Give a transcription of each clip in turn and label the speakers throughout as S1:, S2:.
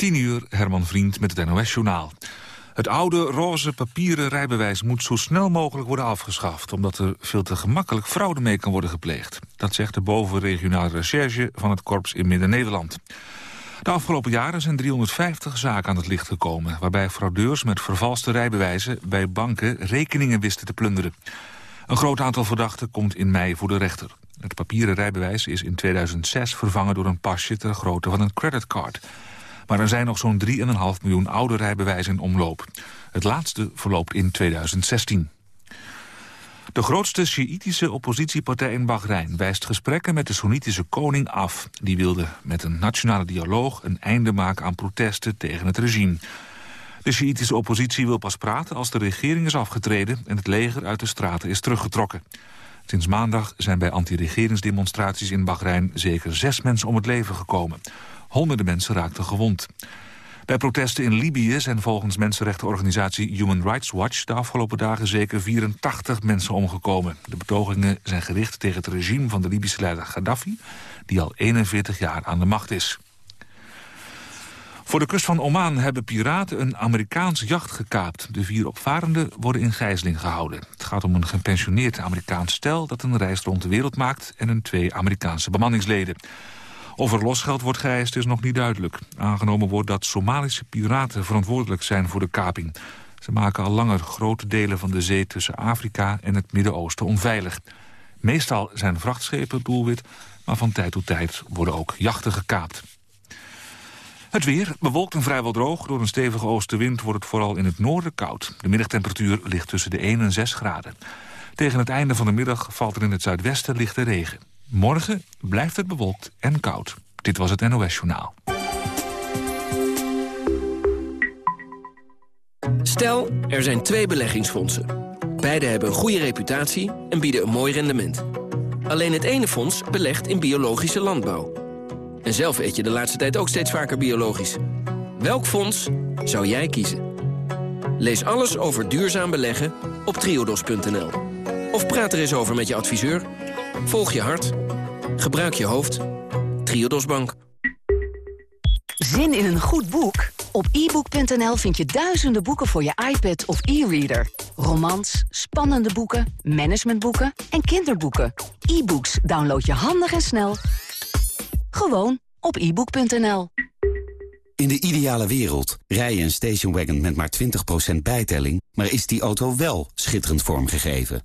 S1: 10 uur, Herman Vriend met het NOS-journaal. Het oude roze papieren rijbewijs moet zo snel mogelijk worden afgeschaft... omdat er veel te gemakkelijk fraude mee kan worden gepleegd. Dat zegt de bovenregionale recherche van het korps in Midden-Nederland. De afgelopen jaren zijn 350 zaken aan het licht gekomen... waarbij fraudeurs met vervalste rijbewijzen bij banken rekeningen wisten te plunderen. Een groot aantal verdachten komt in mei voor de rechter. Het papieren rijbewijs is in 2006 vervangen door een pasje ter grootte van een creditcard. Maar er zijn nog zo'n 3,5 miljoen oude rijbewijzen in omloop. Het laatste verloopt in 2016. De grootste Sjiïtische oppositiepartij in Bahrein wijst gesprekken met de Soenitische koning af. Die wilde met een nationale dialoog een einde maken aan protesten tegen het regime. De Sjiïtische oppositie wil pas praten als de regering is afgetreden en het leger uit de straten is teruggetrokken. Sinds maandag zijn bij anti-regeringsdemonstraties in Bahrein zeker zes mensen om het leven gekomen. Honderden mensen raakten gewond. Bij protesten in Libië zijn volgens mensenrechtenorganisatie Human Rights Watch de afgelopen dagen zeker 84 mensen omgekomen. De betogingen zijn gericht tegen het regime van de Libische leider Gaddafi, die al 41 jaar aan de macht is. Voor de kust van Oman hebben piraten een Amerikaans jacht gekaapt. De vier opvarenden worden in gijzeling gehouden. Het gaat om een gepensioneerd Amerikaans stel dat een reis rond de wereld maakt... en een twee Amerikaanse bemanningsleden. Of er losgeld wordt geëist is nog niet duidelijk. Aangenomen wordt dat Somalische piraten verantwoordelijk zijn voor de kaping. Ze maken al langer grote delen van de zee tussen Afrika en het Midden-Oosten onveilig. Meestal zijn vrachtschepen doelwit, maar van tijd tot tijd worden ook jachten gekaapt. Het weer, bewolkt en vrijwel droog. Door een stevige oostenwind wordt het vooral in het noorden koud. De middagtemperatuur ligt tussen de 1 en 6 graden. Tegen het einde van de middag valt er in het zuidwesten lichte regen. Morgen blijft het bewolkt en koud. Dit was het NOS Journaal.
S2: Stel, er zijn twee beleggingsfondsen. Beide hebben een goede reputatie en bieden een mooi rendement. Alleen het ene fonds belegt in biologische landbouw. En zelf eet je de laatste tijd ook steeds vaker biologisch. Welk fonds zou jij kiezen? Lees alles over duurzaam beleggen op triodos.nl. Of praat er eens over met je adviseur. Volg je hart. Gebruik je hoofd. Triodos Bank.
S3: Zin in een goed boek? Op ebook.nl vind je duizenden boeken voor je iPad of e-reader. Romans, spannende boeken, managementboeken en kinderboeken. E-books download je handig en snel gewoon op ebook.nl.
S4: In de ideale wereld rij je een stationwagon met maar 20% bijtelling... maar is die auto wel schitterend vormgegeven?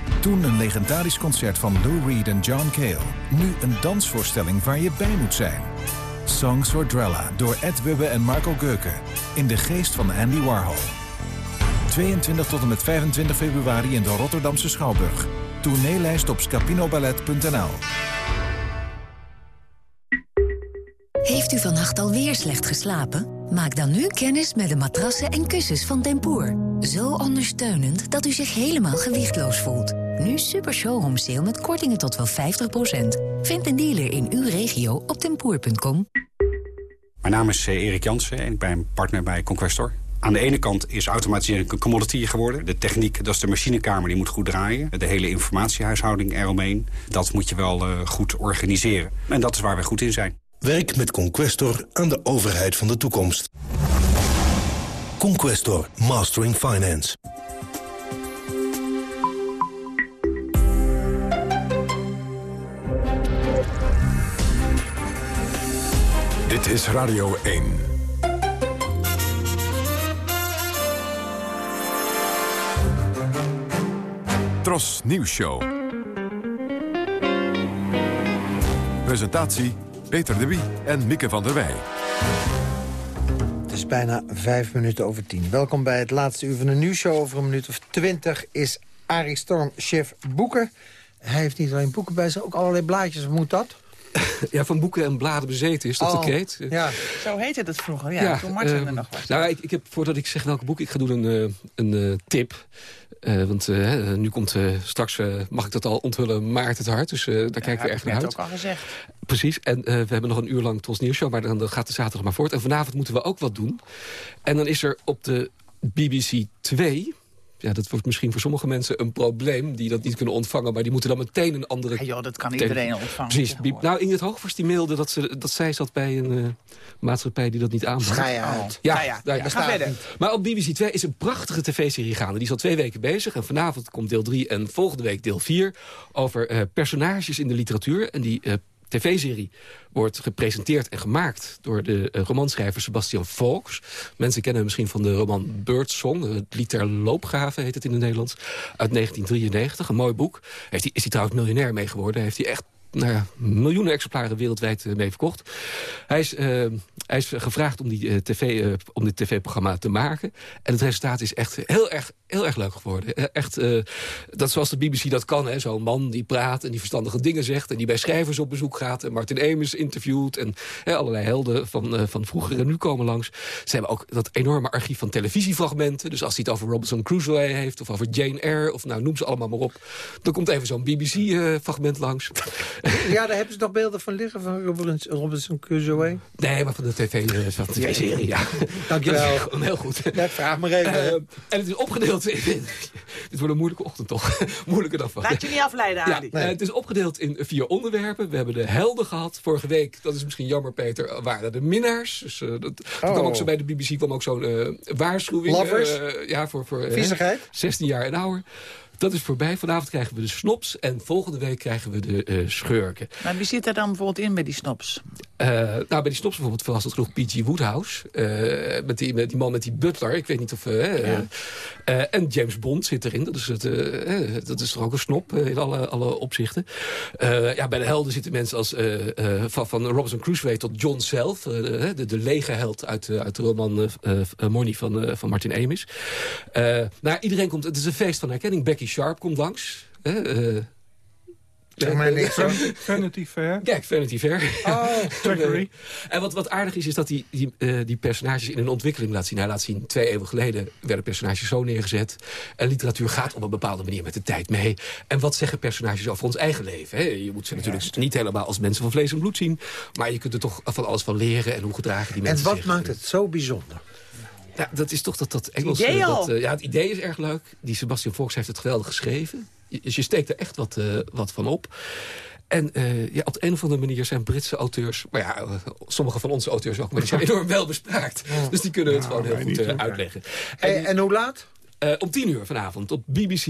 S5: Toen een legendarisch concert van Lou Reed en John Cale. Nu een dansvoorstelling waar je bij moet zijn. Songs for Drella door Ed Wubbe en Marco Geuken. In de geest van Andy Warhol. 22 tot en met 25 februari in de Rotterdamse Schouwburg. Tourneelijst op scapinoballet.nl
S6: Heeft u vannacht alweer slecht geslapen? Maak dan nu kennis met de matrassen en kussens van Tempoor. Zo ondersteunend dat u zich helemaal gewichtloos voelt. Nu super showroom sale met kortingen tot wel 50%. Vind een dealer in uw regio op tempoor.com.
S7: Mijn naam is eh, Erik Jansen en ik ben partner bij Conquestor. Aan de ene kant is automatisering een commodity geworden. De techniek, dat is de machinekamer, die moet goed draaien. De hele informatiehuishouding eromheen, dat moet je wel uh, goed organiseren. En dat is waar we goed in zijn.
S8: Werk met Conquestor aan de overheid van de toekomst. Conquestor, Mastering Finance.
S9: Dit is Radio 1. Tros Nieuws Show. Presentatie Peter de Wie en Mieke van der Wij.
S10: Het is bijna vijf minuten over tien. Welkom bij het laatste uur van de nieuwsshow. Over een minuut of twintig is Arie Storm chef boeken. Hij heeft niet alleen boeken bij zich, ook allerlei blaadjes. Moet dat?
S11: ja, van boeken en bladen bezeten is, dat
S10: Oh,
S11: de kreet?
S10: Ja.
S12: Zo heette het vroeger, ja, toen Martin
S11: eh,
S12: er nog was.
S11: Nou, ik, ik heb, voordat ik zeg welke boek, ik ga doen een, eh, een eh, tip. Want nu komt straks, mag ik dat al onthullen, Maart het Hart. Dus daar kijken we
S12: heb
S11: erg
S12: ik
S11: naar uit.
S12: ook al gezegd.
S11: Precies, en we hebben nog een uur lang Tros Nieuwsshow... maar dan gaat de zaterdag maar voort. En vanavond moeten we ook wat doen. En dan is er op de BBC 2... Ja, dat wordt misschien voor sommige mensen een probleem... die dat niet kunnen ontvangen, maar die moeten dan meteen een andere...
S12: Ja, joh, dat kan iedereen ontvangen.
S11: Precies. Nou, Ingrid Hoogvers die mailde dat, ze, dat zij zat bij een eh, maatschappij die dat niet aanbod.
S10: Schei uit.
S11: Ja,
S12: ja,
S11: ja.
S12: ga verder.
S11: Maar op BBC 2 is een prachtige tv-serie gaande. Die is al twee weken bezig. En vanavond komt deel 3 en volgende week deel 4... over eh, personages in de literatuur. En die eh, tv-serie wordt gepresenteerd en gemaakt... door de eh, romanschrijver Sebastian Faulks. Mensen kennen hem misschien van de roman Birdsong. Het lied heet het in het Nederlands. Uit 1993, een mooi boek. Heeft hij, is hij trouwens miljonair mee geworden. Heeft hij echt nou ja, miljoenen exemplaren wereldwijd eh, mee verkocht. Hij is, eh, hij is gevraagd om, die, TV, om dit tv-programma te maken. En het resultaat is echt heel erg, heel erg leuk geworden. Eh, Echt, eh, dat zoals de BBC dat kan. hè, Zo'n man die praat en die verstandige dingen zegt... en die bij schrijvers op bezoek gaat en Martin Amis interviewt... en hè, allerlei helden van, eh, van vroeger en nu komen langs. Ze hebben ook dat enorme archief van televisiefragmenten. Dus als hij het over Robinson Crusoe heeft of over Jane Eyre... of nou, noem ze allemaal maar op. Dan komt even zo'n BBC-fragment langs.
S10: Ja, daar hebben ze nog beelden van liggen van Robinson, Crusoe.
S11: Nee, maar van de tv-serie, ja.
S10: Dankjewel.
S11: Heel goed.
S10: Ja, ik vraag maar even.
S11: En het is opgedeeld Dit wordt een moeilijke ochtend toch? Moeilijker dan van.
S12: Laat je niet afleiden,
S11: Ja,
S12: Ali.
S11: eh, het is opgedeeld in vier onderwerpen. We hebben de helden gehad. Vorige week, dat is misschien jammer Peter, waren de minnaars. Dus, eh, dat, kwam
S10: Oh.
S11: ook zo bij de BBC kwam ook zo'n eh, waarschuwing.
S10: Lovers?
S11: eh, ja, voor, voor eh,
S10: Viezigheid?
S11: 16 jaar en ouder. Dat is voorbij. Vanavond krijgen we de snops. En volgende week krijgen we de eh, schurken.
S12: Maar wie zit er dan bijvoorbeeld in bij die snops?
S11: Eh, nou, bij die snops bijvoorbeeld verrassend genoeg P.G. Woodhouse. eh, met, die, met die man met die butler. Ik weet niet of...
S12: Ja.
S11: en James Bond zit erin. Dat is, het, dat is toch ook een snop in alle, alle opzichten. Ja, bij de helden zitten mensen als van, van Robinson Crusoe tot John zelf. de, de lege held uit, uit de roman Money van, van Martin Amis. Nou, iedereen komt... Het is een feest van herkenning. Becky Sharp komt langs. Eh, eh,
S10: Zeg maar niks hoor.
S13: Vanity Fair.
S11: Kijk, Vanity Fair.
S10: Oh,
S13: Thackeray.
S11: En wat, wat aardig is, is dat hij die, eh, die personages in een ontwikkeling laat zien. Hij laat zien, twee eeuwen geleden werden personages zo neergezet. En literatuur gaat op een bepaalde manier met de tijd mee. En wat zeggen personages over ons eigen leven? Hè? Je moet ze natuurlijk niet helemaal als mensen van vlees en bloed zien. Maar je kunt er toch van alles van leren en hoe gedragen die
S10: en
S11: mensen
S10: wat
S11: zich.
S10: maakt het zo bijzonder?
S11: Ja, dat is toch dat, dat Engels... dat, eh, ja, het idee is erg leuk. Die Sebastian Fox heeft het geweldig geschreven. Je- Dus je steekt er echt wat, eh, wat van op. En eh, ja, op de een of andere manier zijn Britse auteurs... maar ja, sommige van onze auteurs ook... maar die zijn enorm wel bespraakt. Dus die kunnen het gewoon heel goed uitleggen.
S10: En,
S11: En,
S10: hoe laat?
S11: om tien uur vanavond op BBC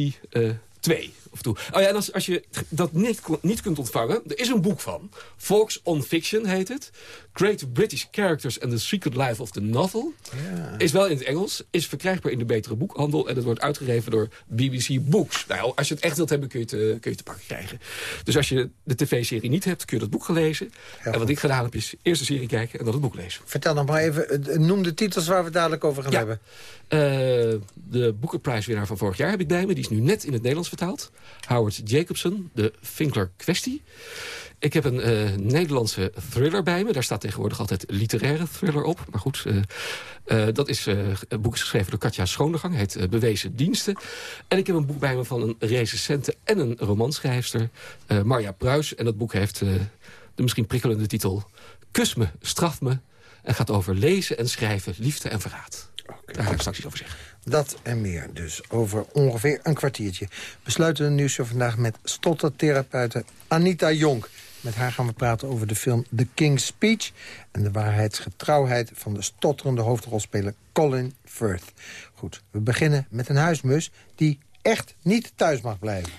S11: 2. Of toe. Oh ja, en als, als je dat niet, niet kunt ontvangen... er is een boek van. Fox on Fiction heet het. Creative British Characters and the Secret Life of the Novel. Is wel in het Engels. Is verkrijgbaar in de betere boekhandel. En het wordt uitgegeven door BBC Books. Nou, als je het echt wilt hebben, kun je het, eh, kun je het te pakken krijgen. Dus als je de tv-serie niet hebt, kun je dat boek gaan lezen. en wat ik gedaan heb, is eerst de serie kijken en dan het boek lezen.
S10: Vertel nog maar even, eh, noem de titels waar we het dadelijk over gaan
S11: Ja.
S10: hebben.
S11: Eh, de Booker Prize winnaar van vorig jaar heb ik bij me. Die is nu net in het Nederlands vertaald. Howard Jacobson, de Finkler Kwestie. Ik heb een eh, Nederlandse thriller bij me. Daar staat tegenwoordig altijd literaire thriller op. Maar goed, eh, dat is, een boek is geschreven door Katja Schoondergang. heet Bewezen Diensten. En ik heb een boek bij me van een recensente en een romanschrijfster. Marja Pruis. En dat boek heeft de misschien prikkelende titel... Kus me, straf me. En gaat over lezen en schrijven, liefde en verraad. Daar ga ik straks iets over zeggen.
S10: Dat en meer dus over ongeveer een kwartiertje. We sluiten de nieuws vandaag met stottertherapeute Anita Jonk. Met haar gaan we praten over de film The King's Speech... en de waarheidsgetrouwheid van de stotterende hoofdrolspeler Colin Firth. Goed, we beginnen met een huismus die echt niet thuis mag blijven.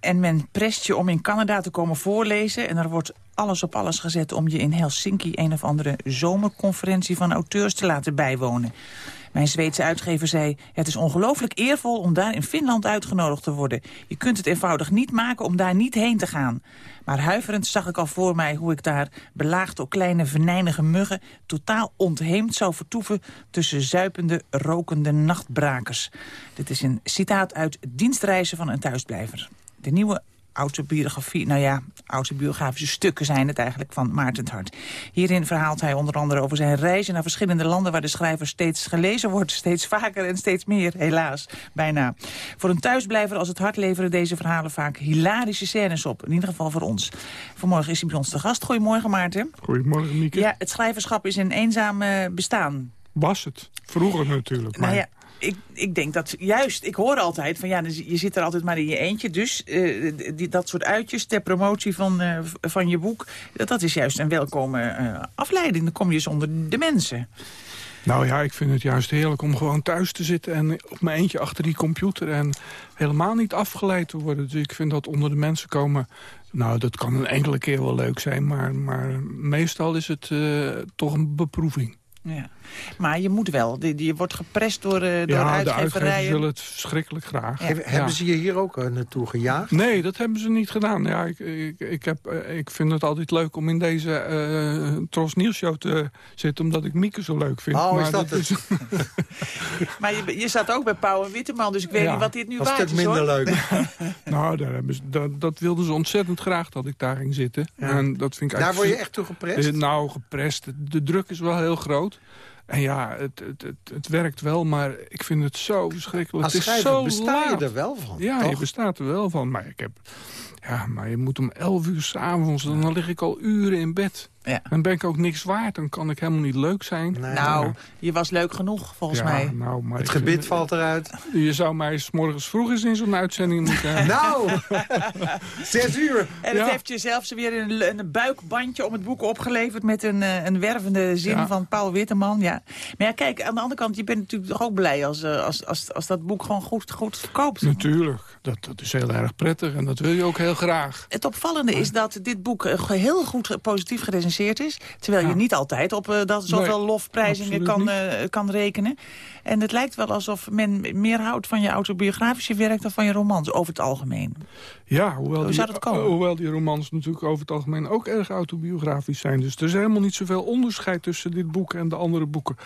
S12: En men prest je om in Canada te komen voorlezen... en er wordt alles op alles gezet om je in Helsinki... een of andere zomerconferentie van auteurs te laten bijwonen. Mijn Zweedse uitgever zei... het is ongelooflijk eervol om daar in Finland uitgenodigd te worden. Je kunt het eenvoudig niet maken om daar niet heen te gaan. Maar huiverend zag ik al voor mij hoe ik daar... belaagd door kleine venijnige muggen... totaal ontheemd zou vertoeven... tussen zuipende, rokende nachtbrakers. Dit is een citaat uit Dienstreizen van een thuisblijver. De nieuwe autobiografie, nou ja, autobiografische stukken zijn het eigenlijk van Maarten het Hart. Hierin verhaalt hij onder andere over zijn reizen naar verschillende landen waar de schrijver steeds gelezen wordt, steeds vaker en steeds meer, helaas, bijna. Voor een thuisblijver als het hart leveren deze verhalen vaak hilarische scènes op, in ieder geval voor ons. Vanmorgen is hij bij ons te gast. Goedemorgen Maarten.
S13: Goedemorgen Mieke.
S12: Ja, het schrijverschap is een eenzaam uh, bestaan.
S13: Was het. Vroeger natuurlijk. Maar...
S12: Nou ja, ik, ik denk dat juist, ik hoor altijd van ja, je zit er altijd maar in je eentje. Dus uh, die, dat soort uitjes ter promotie van, uh, van je boek, dat, dat is juist een welkome uh, afleiding. Dan kom je zonder de mensen.
S13: Nou ja, ik vind het juist heerlijk om gewoon thuis te zitten... en op mijn eentje achter die computer en helemaal niet afgeleid te worden. Dus ik vind dat onder de mensen komen... Nou, dat kan een enkele keer wel leuk zijn, maar, maar meestal is het toch een beproeving.
S12: Ja. Maar je moet wel. Je, je wordt geprest door, uh, door
S13: ja,
S12: uitgeverijen.
S13: de uitgevers willen het verschrikkelijk graag.
S10: Ja. Hebben ze je hier ook uh, naartoe gejaagd?
S13: Nee, dat hebben ze niet gedaan. Ja, ik, ik, ik, heb, uh, ik vind het altijd leuk om in deze Tros Nieuwsshow te zitten... omdat ik Mieke zo leuk vind.
S10: Oh,
S13: maar
S10: is dat, dat
S13: is...
S12: maar je, je zat ook bij Pauw en Witteman, dus ik weet
S13: Ja.
S12: niet wat dit nu
S10: Dat is
S12: waard
S10: het
S12: is,
S10: minder
S12: hoor.
S10: leuk.
S13: nou, daar hebben ze, dat, dat wilden ze ontzettend graag dat ik daar ging zitten.
S10: Ja.
S13: En dat vind ik
S10: Daar word je echt toe geprest?
S13: Eh, nou, geprest. De druk is wel heel groot. En ja, het, het, het, het werkt wel, maar ik vind het zo verschrikkelijk.
S10: Als
S13: het is zo
S10: besta je er wel van,
S13: Ja,
S10: toch?
S13: je bestaat er wel van. Maar ik heb... Ja, maar je moet om 11 uur s'avonds, dan lig ik al uren in bed.
S12: Ja.
S13: Dan ben ik ook niks waard, dan kan ik helemaal niet leuk zijn.
S12: Nou, je was leuk genoeg, volgens
S13: Ja,
S12: mij.
S13: Nou, maar
S10: Het gebit
S13: vind-
S10: valt eruit.
S13: Je zou mij 's morgens vroeg eens in zo'n uitzending moeten...
S10: Nou, zes uur.
S12: En het heeft je zelfs weer een, een buikbandje om het boek opgeleverd... met een, eh, een wervende zin
S13: Ja.
S12: van Paul Witteman. Ja. Maar ja, kijk, aan de andere kant, je bent natuurlijk toch ook blij... als, eh, als, als, als dat boek gewoon goed, goed verkoopt.
S13: Natuurlijk, dat, dat is heel erg prettig en dat wil je ook heel graag.
S12: Het opvallende is dat dit boek eh, heel goed positief gerecenseerd is. Terwijl je niet altijd op eh, dat zoveel
S13: Nee,
S12: lofprijzingen kan, eh, kan rekenen. En het lijkt wel alsof men meer houdt van je autobiografische werk... dan van je romans, over het algemeen.
S13: Ja, hoewel,
S12: Hoe
S13: die,
S12: zou dat komen?
S13: hoewel die romans natuurlijk over het algemeen ook erg autobiografisch zijn. Dus er is helemaal niet zoveel onderscheid tussen dit boek en de andere boeken.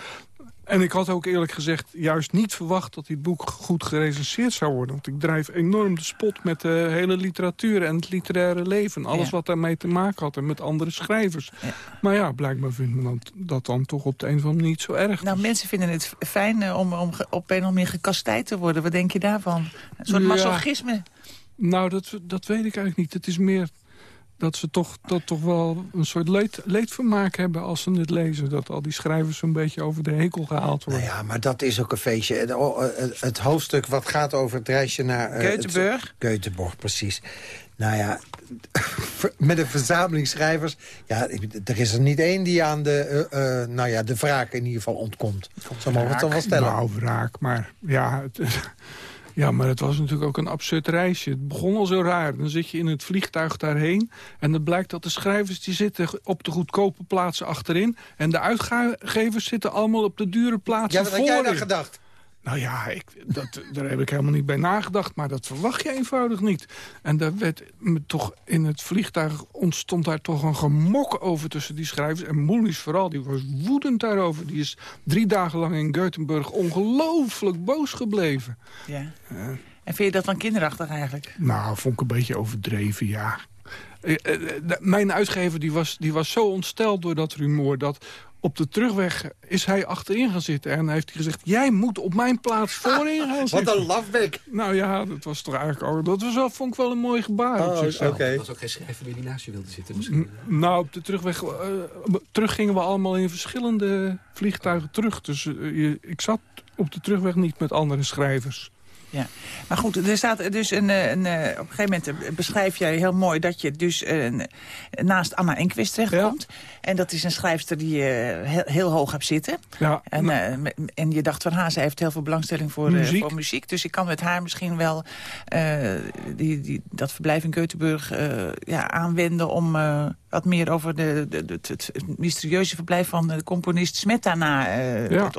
S13: En ik had ook eerlijk gezegd juist niet verwacht dat dit boek goed gerecenseerd zou worden. Want ik drijf enorm de spot met de hele literatuur en het literaire leven. Alles
S12: Ja.
S13: wat daarmee te maken had en met andere schrijvers.
S12: Ja.
S13: Maar ja, blijkbaar vindt men dat, dat dan toch op de een of andere manier niet zo erg.
S12: Nou, mensen vinden het fijn eh, om, om op een of andere manier gekastijd te worden. Wat denk je daarvan? Een soort
S13: Ja.
S12: masochisme.
S13: Nou, dat, dat weet ik eigenlijk niet. Het is meer dat ze toch, dat toch wel een soort leed, leedvermaak hebben als ze het lezen. Dat al die schrijvers een beetje over de hekel gehaald worden.
S10: Nou ja, maar dat is ook een feestje. Het, oh, eh, het hoofdstuk wat gaat over het reisje naar... eh,
S12: Göteborg.
S10: het- Göteborg, precies. Nou ja, met een verzameling schrijvers... Ja, er is er niet één die aan de, eh, eh, nou ja, de wraak in ieder geval ontkomt. Zo mogen we het toch wel stellen.
S13: Nou, wraak, maar ja... Het, ja, maar het was natuurlijk ook een absurd reisje. Het begon al zo raar. Dan zit je in het vliegtuig daarheen... en dan blijkt dat de schrijvers die zitten op de goedkope plaatsen achterin... en de uitgevers zitten allemaal op de dure plaatsen
S10: ja, wat had jij dan
S13: voorin.
S10: gedacht?
S13: Nou ja, ik, dat, daar heb ik helemaal niet bij nagedacht. Maar dat verwacht je eenvoudig niet. En daar werd me toch in het vliegtuig ontstond daar toch een gemok over tussen die schrijvers. En Moelis vooral, die was woedend daarover. Die is drie dagen lang in Göteborg ongelooflijk boos gebleven.
S12: Ja. En vind je dat dan kinderachtig eigenlijk?
S13: Nou, vond ik een beetje overdreven, ja. Eh, eh, eh, Mijn uitgever die was, die was zo ontsteld door dat rumoer... dat op de terugweg is hij achterin gaan zitten. En heeft hij gezegd, jij moet op mijn plaats voorin gaan zitten.
S10: Wat een lafbek.
S13: Nou ja, dat was toch eigenlijk ook... Dat was wel, vond ik wel een mooi gebaar
S10: Oh, oké.
S11: Er was ook geen schrijver meer die naast je wilde zitten misschien.
S13: N- Nou, op de terugweg... eh, terug gingen we allemaal in verschillende vliegtuigen terug. Dus eh, je- ik zat op de terugweg niet met andere schrijvers.
S12: Ja, maar goed, er staat dus een, eh, een, eh, op een gegeven moment eh, beschrijf jij heel mooi dat je dus eh, naast Anna Enquist terechtkomt. En dat is een schrijfster die je heel, heel hoog hebt zitten.
S13: Ja,
S12: En,
S13: nou,
S12: en je dacht van haar, zij heeft heel veel belangstelling voor
S13: Muziek.
S12: voor muziek. Dus ik kan met haar misschien wel die, die, dat verblijf in eh, ja, aanwenden om wat meer over de, de, de- het, mysterieuze verblijf van de componist Smetana.
S13: Ja.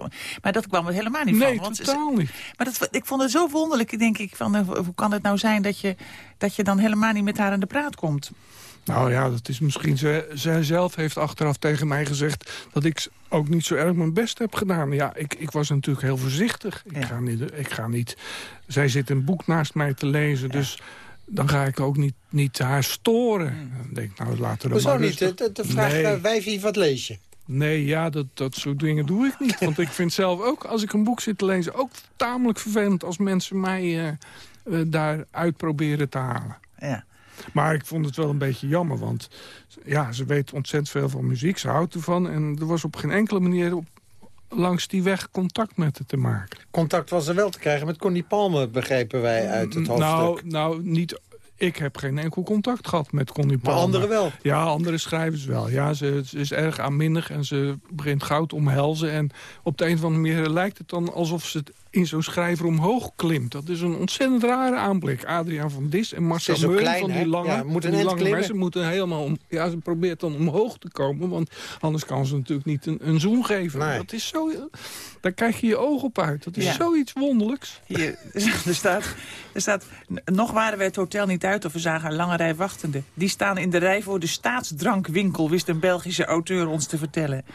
S12: Maar dat kwam er helemaal niet
S13: nee,
S12: van. Want
S13: totaal niet.
S12: maar dat, ik vond het zo wonderlijk, denk ik. Van, eh, hoe kan het nou zijn dat je, dat je dan helemaal niet met haar aan de praat komt?
S13: Nou ja, dat is misschien... Zij, zij zelf heeft achteraf tegen mij gezegd... dat ik ook niet zo erg mijn best heb gedaan. Ja, ik, ik was natuurlijk heel voorzichtig. Ik,
S12: Ja.
S13: ga niet, ik ga niet... Zij zit een boek naast mij te lezen, dus... dan ga ik ook niet, niet haar storen.
S12: Hmm.
S13: Dan denk ik, nou, laten we
S10: Hoezo
S13: maar
S10: niet? De, de vraag,
S13: Nee.
S10: eh, wijfie, wat lees je?
S13: Nee, ja, dat, dat soort dingen doe ik niet. Want ik vind zelf ook, als ik een boek zit te lezen... ook tamelijk vervelend als mensen mij eh eh, daaruit proberen te halen.
S12: Ja.
S13: Maar ik vond het wel een beetje jammer, want ja, ze weet ontzettend veel van muziek. Ze houdt ervan en er was op geen enkele manier op, langs die weg contact met haar te maken.
S10: Contact was er wel te krijgen met Connie Palmer, begrijpen wij uit het hoofdstuk.
S13: Nou, nou, niet... Ik heb geen enkel contact gehad met Connie
S10: maar
S13: Palmer.
S10: anderen wel.
S13: Ja, andere schrijvers wel. Ja, ze, ze is erg aanminnig en ze begint goud omhelzen. En op de een of andere manier lijkt het dan alsof ze het in zo'n schrijver omhoog klimt. Dat is een ontzettend rare aanblik. Adriaan van Dis en Marcel
S10: klein,
S13: van die
S10: hè?
S13: lange,
S10: Ja, moet
S13: die lange mensen moeten helemaal om, ja, ze probeert dan omhoog te komen, want anders kan ze natuurlijk niet een, een zoen geven.
S10: Nee.
S13: Dat is zo, daar krijg je je oog op uit. Dat is
S12: Ja.
S13: zoiets wonderlijks.
S12: Hier, er staat, er staat, nog waren we het hotel niet uit of we zagen een lange rij wachtenden. Die staan in de rij voor de staatsdrankwinkel, wist een Belgische auteur ons te vertellen.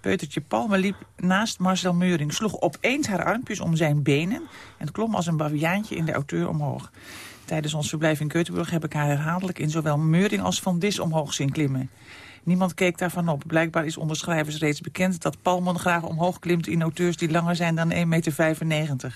S12: Peutertje Palme liep naast Marcel Meuring, sloeg opeens haar armpjes om zijn benen... en klom als een baviaantje in de auteur omhoog. Tijdens ons verblijf in Keutenburg heb ik haar herhaaldelijk in zowel Meuring als Van Dis omhoog zien klimmen. Niemand keek daarvan op. Blijkbaar is onder schrijvers reeds bekend dat Palmen graag omhoog klimt in auteurs die langer zijn dan 1,95 meter.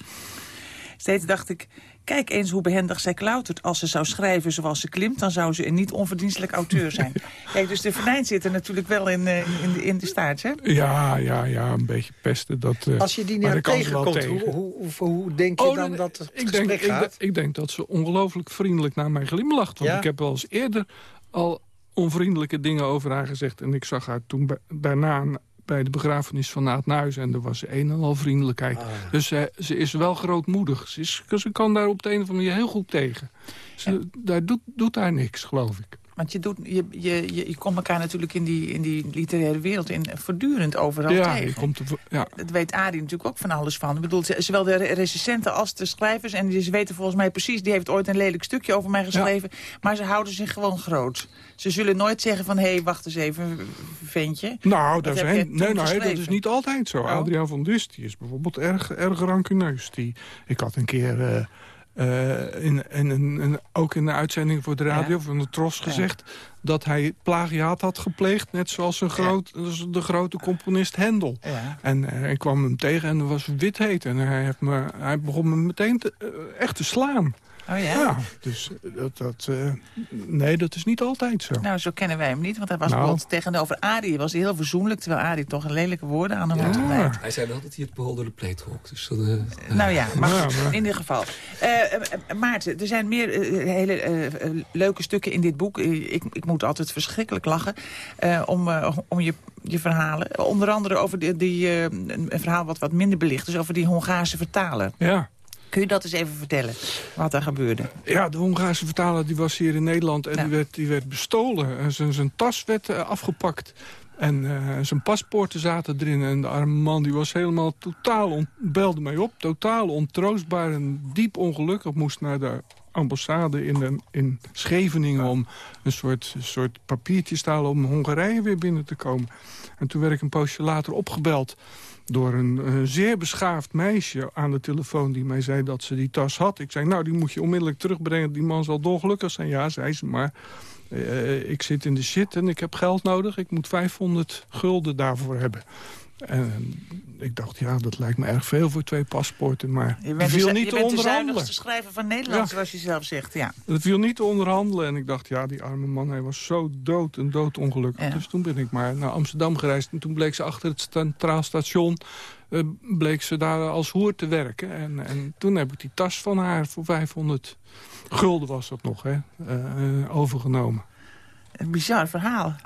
S12: Steeds dacht ik, kijk eens hoe behendig zij klautert. Als ze zou schrijven zoals ze klimt, dan zou ze een niet onverdienstelijk auteur zijn. Kijk, dus de venijn zit er natuurlijk wel in, eh, in, de, in de staart, hè?
S13: Ja, ja, ja, een beetje pesten. Dat, eh,
S10: Als je die nou tegenkomt,
S13: tegen.
S10: hoe, hoe, hoe, hoe denk je
S13: Oh,
S10: dan
S13: nee,
S10: dat het
S13: ik denk,
S10: gesprek
S13: ik,
S10: gaat?
S13: denk- ik denk dat ze ongelooflijk vriendelijk naar mij glimlacht. Want
S10: Ja?
S13: ik heb wel eens eerder al onvriendelijke dingen over haar gezegd. En ik zag haar toen daarna bij de begrafenis van Naat Nuis. En er was een en al vriendelijkheid.
S10: Ah.
S13: Dus ze, ze is wel grootmoedig. Ze, is, ze kan daar op de een of andere manier heel goed tegen. Ze, Daar doet, doet daar niks, geloof ik.
S12: Want je, doet, je, je, je, je komt elkaar natuurlijk in die, in die literaire wereld in voortdurend overal
S13: ja,
S12: tegen.
S13: je komt er, ja.
S12: Dat weet Adi natuurlijk ook van alles van. Ik bedoel, zowel de re- recensenten als de schrijvers. En ze weten volgens mij precies, die heeft ooit een lelijk stukje over mij geschreven. Maar ze houden zich gewoon groot. Ze zullen nooit zeggen van, hé, wacht eens even, ventje.
S13: Nou,
S12: heb
S13: zijn, nee, nee, dat is niet altijd zo.
S12: Oh.
S13: Adriaan van Dis die is bijvoorbeeld erg, erg rancuneus. Die, ik had een keer eh, eh, in, in, in, in- ook in de uitzending voor de radio van de Tros gezegd... dat hij plagiaat had gepleegd, net zoals een groot, dus de grote componist Hendel. En eh, ik kwam hem tegen en er was wit heet. En hij, heeft me, hij begon me meteen te, eh, echt te slaan.
S12: Oh ja?
S13: dus dat, dat, eh, nee, dat is niet altijd zo.
S12: Nou, zo kennen wij hem niet. Want hij was
S13: Nou.
S12: bijvoorbeeld tegenover Adi. was heel verzoenlijk. Terwijl Adi toch een lelijke woorden aan hem had gewijd.
S11: Hij zei wel dat hij het beholderde pleet trok. Dus dat, eh,
S12: Nou ja, maar
S13: Ja,
S12: goed,
S13: maar-
S12: in ieder geval. Eh, eh, eh, Maarten, er zijn meer eh, hele eh, eh, leuke stukken in dit boek. Eh, Ik, ik moet altijd verschrikkelijk lachen eh, om, eh, om je, je verhalen. Onder andere over die, die, eh, een een verhaal wat wat minder belicht is... over die Hongaarse vertaler.
S13: Ja.
S12: Kun je dat eens even vertellen, wat er gebeurde?
S13: Ja, de Hongaarse vertaler die was hier in Nederland en
S12: Ja.
S13: die, werd, die werd bestolen. En zijn, zijn tas werd eh, afgepakt. En eh, zijn paspoorten zaten erin. En de arme man die was helemaal totaal, on- belde mij op, totaal ontroostbaar en diep ongelukkig. Moest naar de ambassade in, de, in Scheveningen om een soort, soort papiertje te halen om Hongarije weer binnen te komen. En toen werd ik een poosje later opgebeld door een, eh, zeer beschaafd meisje aan de telefoon... die mij zei dat ze die tas had. Ik zei, nou, die moet je onmiddellijk terugbrengen. Die man zal dolgelukkig zijn. Ja, zei ze, maar eh, ik zit in de shit en ik heb geld nodig. Ik moet 500 gulden daarvoor hebben. En ik dacht, ja, dat lijkt me erg veel voor twee paspoorten. Maar
S12: Je
S13: het
S12: bent,
S13: viel niet
S12: je
S13: te
S12: bent de
S13: onderhandelen.
S12: schrijver van Nederland,
S13: Ja.
S12: zoals je zelf zegt. Ja.
S13: Het viel niet te onderhandelen. En ik dacht, ja, die arme man, hij was zo dood en doodongelukkig.
S12: Ja.
S13: Dus toen ben ik maar naar Amsterdam gereisd. En toen bleek ze achter het Centraal Station... eh, bleek ze daar als hoer te werken. En, en toen heb ik die tas van haar voor 500 gulden was dat nog, hè, eh, eh, overgenomen.
S12: Een bizar verhaal.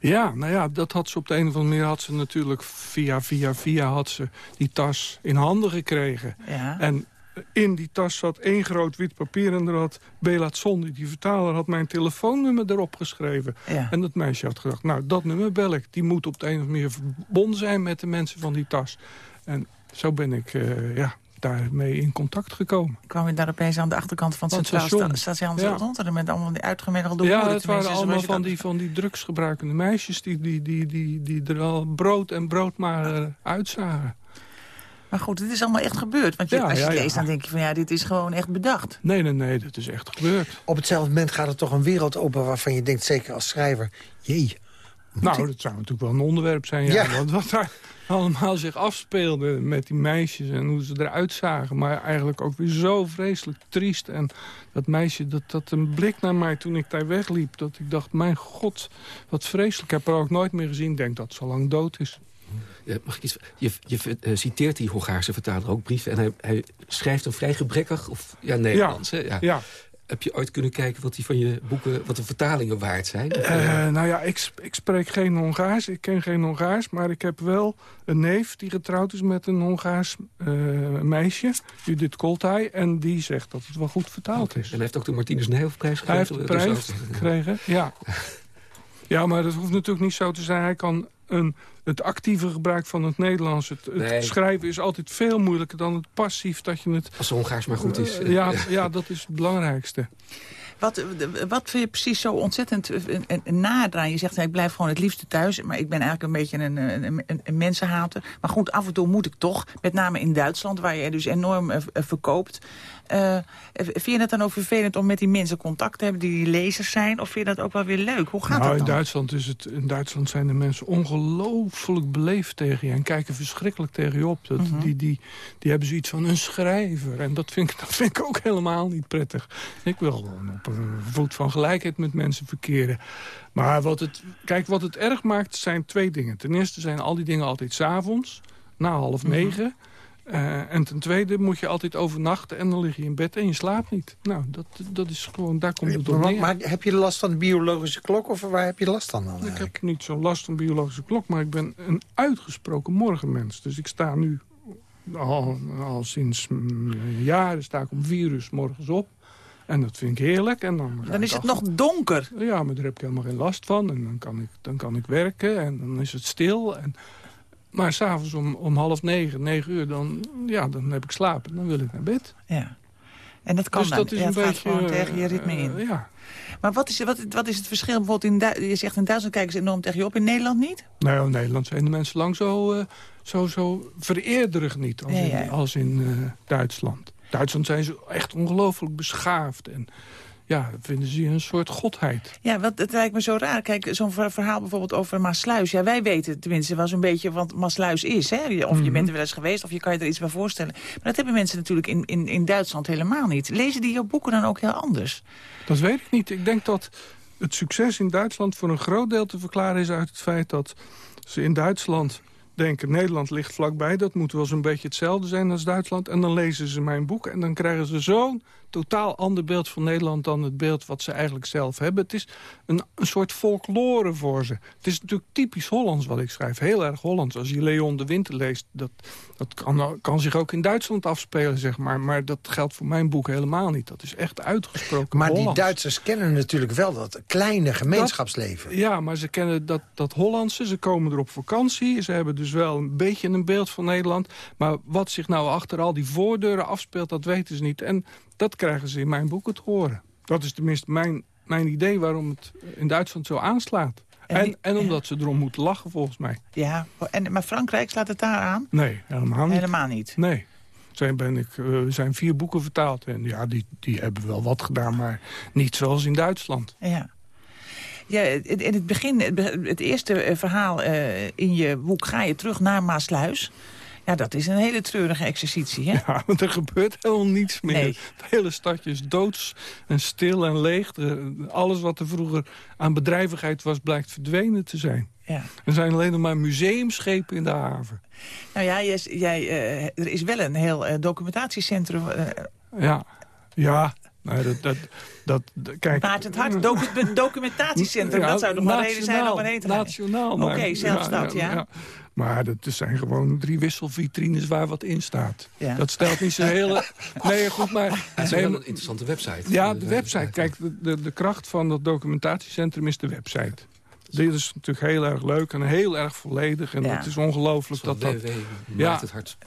S13: Ja, nou ja, dat had ze op de een of andere manier... had ze natuurlijk via, via, via had ze die tas in handen gekregen.
S12: Ja.
S13: En in die tas zat één groot wit papier en er had Belat Sondi, die vertaler, had mijn telefoonnummer erop geschreven.
S12: Ja.
S13: En dat meisje had gedacht, nou, dat nummer bel ik. Die moet op de een of andere manier verbonden zijn met de mensen van die tas. En zo ben ik eh, ja, daarmee in contact gekomen.
S12: kwam je daar opeens aan de achterkant van het
S13: station.
S12: Sta- Station
S13: Ja.
S12: Rotterdam... met allemaal die uitgemergelde
S13: ja,
S12: woorden.
S13: het waren allemaal van die, van die drugsgebruikende meisjes... die, die, die, die, die er al brood en broodmager uitzagen.
S12: Maar goed, het is allemaal echt gebeurd. Want je,
S13: Ja,
S12: als je
S13: ja,
S12: het
S13: ja.
S12: leest, dan denk je van ja, dit is gewoon echt bedacht.
S13: Nee, nee, nee, dat is echt gebeurd.
S10: Op hetzelfde moment gaat er toch een wereld open waarvan je denkt, zeker als schrijver... jee,
S13: Nou, dat zou natuurlijk wel een onderwerp zijn, ja.
S10: Ja.
S13: Want wat daar allemaal zich afspeelde met die meisjes en hoe ze eruit zagen. Maar eigenlijk ook weer zo vreselijk triest. En dat meisje, dat, dat een blik naar mij toen ik daar wegliep. Dat ik dacht, mijn god, wat vreselijk. Ik heb haar ook nooit meer gezien. Ik denk dat ze al lang dood is.
S11: Ja, mag ik iets, je je eh, citeert die Hongaarse vertaler ook brieven... en hij, hij schrijft een vrij gebrekkig of ja, Nederlands. hè? Ja.
S13: Ja.
S11: Heb je ooit kunnen kijken wat die van je boeken... wat de vertalingen waard zijn? Eh,
S13: nou ja, ik, ik spreek geen Hongaars. Ik ken geen Hongaars. Maar ik heb wel een neef die getrouwd is met een Hongaars eh, meisje. Judith Koltai. En die zegt dat het wel goed vertaald is.
S11: en hij heeft ook de Martinus Nijhoffprijs
S13: Hij heeft
S11: gekregen.
S13: de
S11: Dus
S13: prijs gekregen, ja. Ja, maar dat hoeft natuurlijk niet zo te zijn. Hij kan een, het actieve gebruik van het Nederlands... Het, het
S11: Nee.
S13: schrijven is altijd veel moeilijker dan het passief. Dat je het,
S11: Als Hongaars maar goed is.
S13: Eh, ja, ja, dat is het belangrijkste.
S12: Wat, wat vind je precies zo ontzettend eh, naderaan? Je zegt, ik blijf gewoon het liefste thuis. Maar ik ben eigenlijk een beetje een, een, een, een mensenhater. Maar goed, af en toe moet ik toch. Met name in Duitsland, waar je dus enorm eh, eh, verkoopt. Vind je het dan ook vervelend om met die mensen contact te hebben... die die lezers zijn? Of vind je dat ook wel weer leuk? Hoe gaat
S13: nou,
S12: dat
S13: in
S12: dan?
S13: Duitsland, is het, in Duitsland zijn de mensen ongelooflijk beleefd tegen je... en kijken verschrikkelijk tegen je op. Dat,
S12: Mhm.
S13: die, die, die hebben zoiets van een schrijver. En dat vind, ik, dat vind ik ook helemaal niet prettig. Ik wil gewoon op voet van gelijkheid met mensen verkeren. Maar wat het, kijk, wat het erg maakt zijn twee dingen. Ten eerste zijn al die dingen altijd s'avonds, na half
S12: Mhm.
S13: negen... Eh, en ten tweede moet je altijd overnachten en dan lig je in bed en je slaapt niet. Nou, dat, dat is gewoon, daar komt het op neer.
S10: maar heb je last van de biologische klok of waar heb je last van dan?
S13: Ik heb niet zo last van biologische klok, maar ik ben een uitgesproken morgenmens. Dus ik sta nu al, al sinds mm, jaren sta ik om vier uur morgens op. En dat vind ik heerlijk. En dan,
S12: Dan is het
S13: af-
S12: nog donker.
S13: Ja, maar daar heb ik helemaal geen last van. En dan kan ik, dan kan ik werken en dan is het stil. En, maar s'avonds om, om half negen, negen uur, dan, ja, dan heb ik slapen. Dan wil ik naar bed.
S12: Ja. En dat kan
S13: dus
S12: dan.
S13: dat is
S12: Ja,
S13: een beetje...
S12: gewoon tegen je ritme in.
S13: eh, ja.
S12: Maar wat is, wat, wat is het verschil? Bijvoorbeeld in Du- je zegt in Duitsland kijken ze enorm tegen je op. In Nederland niet?
S13: Nou, in Nederland zijn de mensen lang zo, eh, zo, zo vereerderig niet als
S12: Ja,
S13: in, als in eh, Duitsland. Duitsland zijn ze echt ongelooflijk beschaafd. En ja, vinden ze een soort godheid.
S12: Ja, wat, het lijkt me zo raar. Kijk, zo'n ver- verhaal bijvoorbeeld over Maasluis. Ja, wij weten tenminste wel zo'n beetje wat Maasluis is. Hè? Of je
S13: Mhm.
S12: bent er wel eens geweest, of je kan je er iets bij voorstellen. Maar dat hebben mensen natuurlijk in, in, in Duitsland helemaal niet. Lezen die jouw boeken dan ook heel anders?
S13: Dat weet ik niet. Ik denk dat het succes in Duitsland voor een groot deel te verklaren is uit het feit dat ze in Duitsland denken... Nederland ligt vlakbij, dat moet wel zo'n beetje hetzelfde zijn als Duitsland. En dan lezen ze mijn boek en dan krijgen ze zo'n totaal ander beeld van Nederland... dan het beeld wat ze eigenlijk zelf hebben. Het is een, een soort folklore voor ze. Het is natuurlijk typisch Hollands wat ik schrijf. Heel erg Hollands. Als je Leon de Winter leest, dat, dat kan, kan zich ook in Duitsland afspelen, zeg maar. Maar dat geldt voor mijn boek helemaal niet. Dat is echt uitgesproken
S10: Maar die. Duitsers kennen natuurlijk wel dat kleine gemeenschapsleven.
S13: Ja, maar ze kennen dat, dat Hollandse. Ze komen er op vakantie. Ze hebben dus wel een beetje een beeld van Nederland. Maar wat zich nou achter al die voordeuren afspeelt, dat weten ze niet. En dat krijgen ze in mijn boeken te horen. Dat is tenminste mijn, mijn idee waarom het in Duitsland zo aanslaat.
S12: En
S13: En, omdat ze erom moeten lachen, volgens mij.
S12: Ja, en, maar Frankrijk slaat het daar aan?
S13: Nee, helemaal niet.
S12: Helemaal niet.
S13: Nee. Zijn, ben ik, er zijn vier boeken vertaald. En ja, die, die hebben wel wat gedaan, maar niet zoals in Duitsland.
S12: Ja. Ja, in het begin, het be- het eerste eh, verhaal eh, in je boek... ga je terug naar Maasluis. Ja, dat is een hele treurige exercitie, hè?
S13: Ja, want er gebeurt helemaal niets meer.
S12: Nee.
S13: Het hele stadje is doods en stil en leeg. Alles wat er vroeger aan bedrijvigheid was, blijkt verdwenen te zijn.
S12: Ja.
S13: Er zijn alleen nog maar museumschepen in de haven.
S12: Nou ja, jij, jij, eh, er is wel een heel eh, documentatiecentrum... eh
S13: Ja, ja. Nou, dat, dat, dat, kijk.
S12: Maarten het Hart, docu documentatiecentrum.
S13: Ja,
S12: dat zou nog wel reden zijn om erheen te gaan.
S13: Nationaal.
S12: Oké, zelfs dat, ja.
S13: Maar dat zijn gewoon drie wisselvitrines waar wat in staat.
S12: Ja.
S13: Dat stelt niet zo'n hele... Nee, goed, maar...
S11: Het is wel een interessante website.
S13: Ja,
S11: Eh,
S13: de website. Kijk, de, de, de kracht van dat documentatiecentrum is de website. Dit is natuurlijk heel erg leuk en heel erg volledig. En
S12: Ja.
S13: het is ongelooflijk dat dat...
S11: Ja.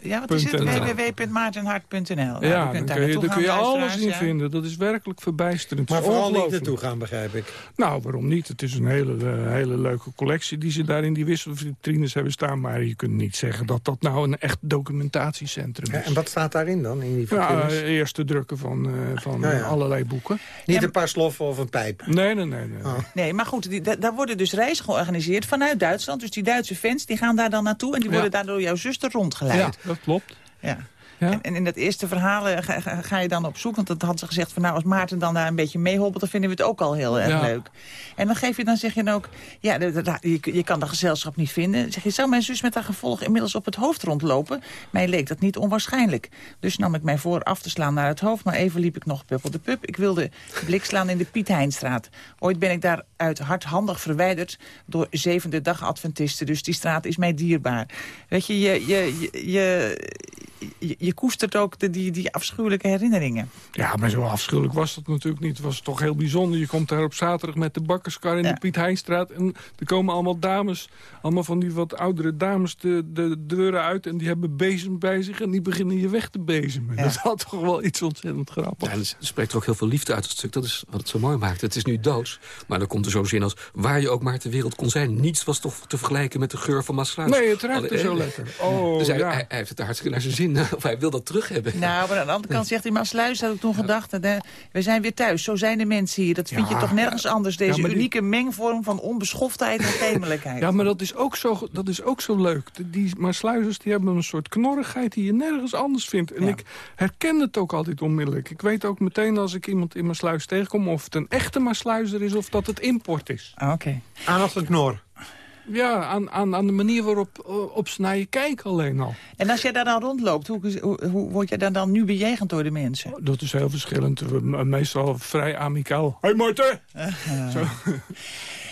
S12: Ja, wat is het?
S13: .nl.
S12: www.maartenhart.nl. Nou,
S13: Ja, dan kun je, kun je alles in
S12: ja.
S13: vinden. Dat is werkelijk verbijsterend.
S10: Maar vooral niet naartoe gaan, begrijp ik.
S13: Nou, waarom niet? Het is een hele, eh, hele leuke collectie die ze daar in die wisselvitrines hebben staan. Maar je kunt niet zeggen dat dat nou een echt documentatiecentrum
S10: Ja,
S13: is.
S10: en wat staat daarin dan, in die
S13: Ja,
S10: vitrines?
S13: eh, eerste drukken van, eh, van
S10: Ja, ja.
S13: allerlei boeken.
S10: Niet een paar sloffen of een pijp?
S13: Nee, nee, nee. nee.
S12: Nee, maar goed, die, da- daar worden dus reizen georganiseerd vanuit Duitsland. Dus die Duitse fans die gaan daar dan naartoe... en die worden daar door jouw zuster rondgeleid.
S13: Ja, dat klopt.
S12: Ja.
S13: Ja.
S12: En, en in dat eerste verhaal eh, ga, ga- ga je dan op zoek. Want dat had ze gezegd van nou als Maarten dan daar een beetje meehobbelt... dan vinden we het ook al heel erg
S13: Ja.
S12: leuk. En dan, geef je, dan zeg je dan ook... ja, je, je kan dat gezelschap niet vinden. Dan zeg je, zou mijn zus met haar gevolg inmiddels op het hoofd rondlopen? Mij leek dat niet onwaarschijnlijk. Dus nam ik mij voor af te slaan naar het hoofd. Maar even liep ik nog puppel de pup. Ik wilde blik slaan in de Piet Heinstraat. Ooit ben ik daaruit hardhandig verwijderd... door zevende dag Adventisten. Dus die straat is mij dierbaar. Weet je, je, je, je, je, je, koestert ook de, die, die afschuwelijke herinneringen.
S13: Ja, maar zo afschuwelijk was dat natuurlijk niet. Het was toch heel bijzonder. Je komt daar op zaterdag met de bakkerskar in
S12: Ja.
S13: de Piet Heinstraat... en er komen allemaal dames, allemaal van die wat oudere dames... de, de deuren uit en die hebben bezem bij zich... en die beginnen je weg te bezemen.
S12: Ja.
S13: Dat had toch wel iets ontzettend grappigs.
S11: Ja, er spreekt er ook heel veel liefde uit het stuk. Dat is wat het zo mooi maakt. Het is nu doos. Maar dan komt er zo'n zin als... waar je ook maar ter wereld kon zijn. Niets was toch te vergelijken met de geur van Maasluis.
S13: Nee, het ruikt er
S11: Alle-
S13: zo
S11: eh,
S13: lekker. Oh,
S11: dus hij,
S13: ja.
S11: hij, hij heeft het hartstikke naar zijn zin. Of hij wil dat terug hebben.
S12: Nou, maar aan de andere kant zegt hij, maar sluis had ik toen gedacht... hè, we zijn weer thuis, zo zijn de mensen hier. Dat vind je toch nergens anders, deze
S13: Ja, maar die-
S12: unieke mengvorm van onbeschoftheid en gemelijkheid.
S13: Ja, maar dat is ook zo, dat is ook zo leuk. De- Die, maar sluizers die hebben een soort knorrigheid die je nergens anders vindt. En
S12: Ja.
S13: ik herken het ook altijd onmiddellijk. Ik weet ook meteen als ik iemand in mijn sluis tegenkom... of het een echte maasluizer is of dat het import is.
S12: Ah, Oké.
S10: Aan als een knor.
S13: Ja, aan, aan, aan de manier waarop eh, op ze naar je kijken alleen al.
S12: En als jij daar dan rondloopt, hoe, hoe, hoe word jij daar dan nu bejegend door de mensen?
S13: Dat is heel verschillend. We- me- Meestal vrij amicaal. Hé hey Marten! Zo.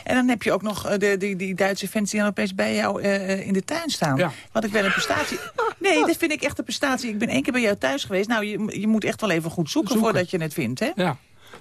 S12: En dan heb je ook nog eh, de, die, die Duitse fans die dan opeens bij jou eh, eh, in de tuin staan.
S13: Ja.
S12: Wat ik wel een prestatie... Nee, dat vind ik echt een prestatie. Ik ben één keer bij jou thuis geweest. Nou, je, je moet echt wel even goed zoeken,
S13: Zoeken.
S12: voordat je het vindt, hè?
S13: Ja,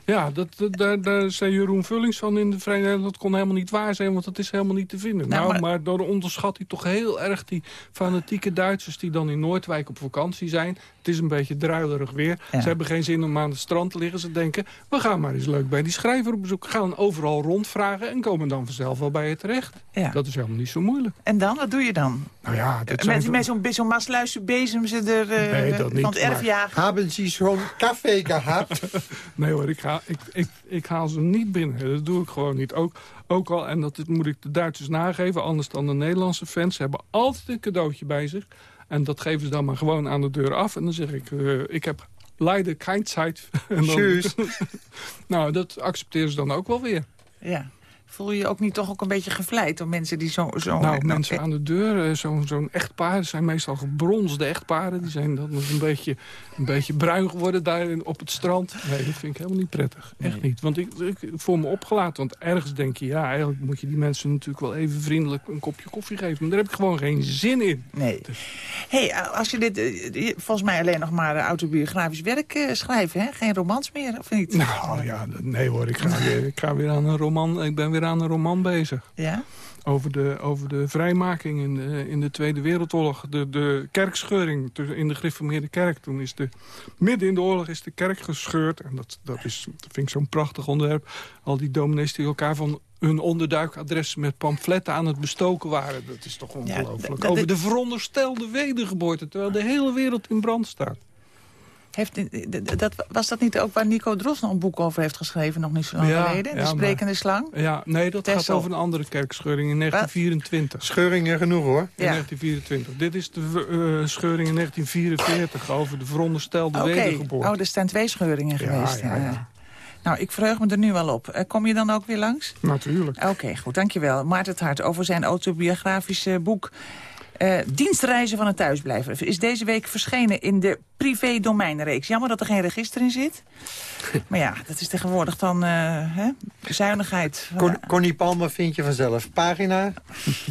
S13: ja dat, daar, daar zei Jeroen Vullings van in de Nederland. Dat kon helemaal niet waar zijn, want dat is helemaal niet te vinden.
S12: Nou,
S13: Nou,
S12: maar-
S13: maar... door onderschat hij toch heel erg die fanatieke Duitsers... die dan in Noordwijk op vakantie zijn. Het is een beetje druilerig weer.
S12: Ja.
S13: Ze hebben geen zin om aan het strand te liggen. Ze denken, we gaan maar eens leuk bij die schrijver op bezoek. Gaan overal rondvragen en komen dan vanzelf wel bij je terecht.
S12: Ja.
S13: Dat is helemaal niet zo moeilijk.
S12: En dan, wat doe je dan?
S13: Nou ja, dit zijn
S12: Met, met zo'n zo'n masluisje bezem ze er eh,
S13: Nee, dat niet,
S12: van het erf
S13: maar-
S12: jagen.
S10: Haben Sie schon Kaffee gehabt?
S13: Nee hoor, ik, ga, ik, ik, ik haal ze niet binnen. Dat doe ik gewoon niet. Ook, ook al, en dat moet ik de Duitsers nageven, anders dan de Nederlandse fans. Ze hebben altijd een cadeautje bij zich. En dat geven ze dan maar gewoon aan de deur af. En dan zeg ik, eh, ik heb leider tijd. En dan- nou, dat accepteren ze dan ook wel weer.
S12: Ja. Voel je je ook niet toch ook een beetje gevleid door mensen die zo... zo
S13: nou,
S12: eh,
S13: mensen
S12: eh,
S13: aan de deur, eh, zo'n zo'n echtpaar, zijn meestal gebronzde echtparen. Die zijn dan een beetje, een beetje bruin geworden daar op het strand. Nee, dat vind ik helemaal niet prettig. Echt
S12: Nee.
S13: niet. Want ik, ik voel me opgelaten. Want ergens denk je, ja, eigenlijk moet je die mensen natuurlijk wel even vriendelijk een kopje koffie geven. Maar daar heb ik gewoon geen zin in.
S12: Nee. hey, als je dit... eh, volgens mij alleen nog maar autobiografisch werk schrijven, hè? Geen romans meer, of niet?
S13: Nou ja, nee hoor, ik ga, weer, ik ga weer aan een roman. Ik ben weer aan een roman bezig.
S12: Ja?
S13: Over de, over de vrijmaking in de, in de Tweede Wereldoorlog. De, de kerkscheuring tussen- in de gereformeerde kerk. Toen is de, midden in de oorlog is de kerk gescheurd. En dat, dat, is, dat vind ik zo'n prachtig onderwerp. Al die dominees die elkaar van hun onderduikadres met pamfletten aan het bestoken waren. Dat is toch ongelooflijk. Over de veronderstelde wedergeboorte. Terwijl de hele wereld in brand staat.
S12: Heeft, eh, d- dat, was dat niet ook waar Nico Dros nog een boek over heeft geschreven, nog niet zo lang
S13: Ja,
S12: geleden? De
S13: ja, maar-
S12: sprekende slang?
S13: Ja, nee, dat gaat over een andere kerkscheuring in 1924.
S10: Scheuringen genoeg, hoor.
S13: In 1924. Dit is de eh, scheuring in 1944 over de veronderstelde
S12: Oké,
S13: wedergeboorte.
S12: oh, er staan twee scheuringen
S13: Ja,
S12: geweest.
S13: ja, ja.
S12: Nou, ik verheug me er nu al op. Eh, Kom je dan ook weer langs?
S13: Natuurlijk.
S12: Oké, goed, dankjewel. Maarten het Hart over zijn autobiografische boek... eh, Dienstreizen van een thuisblijver. Is deze week verschenen in de privé-domeinreeks. Jammer dat er geen register in zit. Maar ja, dat is tegenwoordig dan eh, hè? zuinigheid.
S10: Con Connie Palmer vind je vanzelf. Pagina,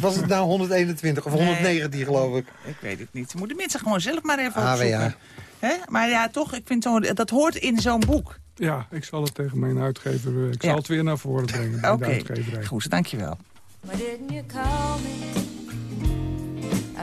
S10: was het nou 121 of
S12: Nee.
S10: 119 geloof ik?
S12: Ik weet het niet. Moeten mensen gewoon zelf maar even opzoeken. Hè? Maar ja, toch, ik vind zo, dat hoort in zo'n boek.
S13: Ja, ik zal het tegen mijn uitgever... eh, Ik zal het weer naar voren brengen bij
S12: Oké,
S13: uitgeverij.
S12: goed, dankjewel.
S14: Why didn't you call me?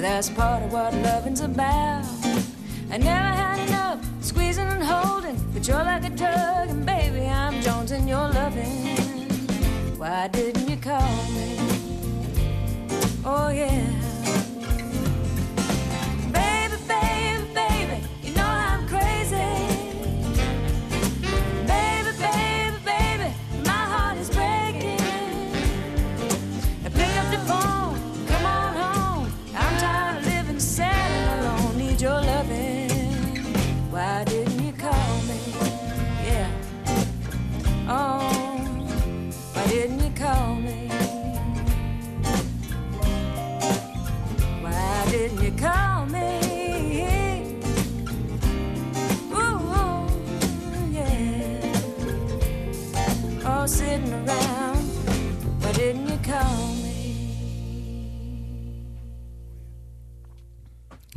S14: That's part of what loving's about. I never had enough squeezing and holding, but you're like a drug, and baby, I'm Jones and you're loving. Why didn't you call me? Oh, yeah.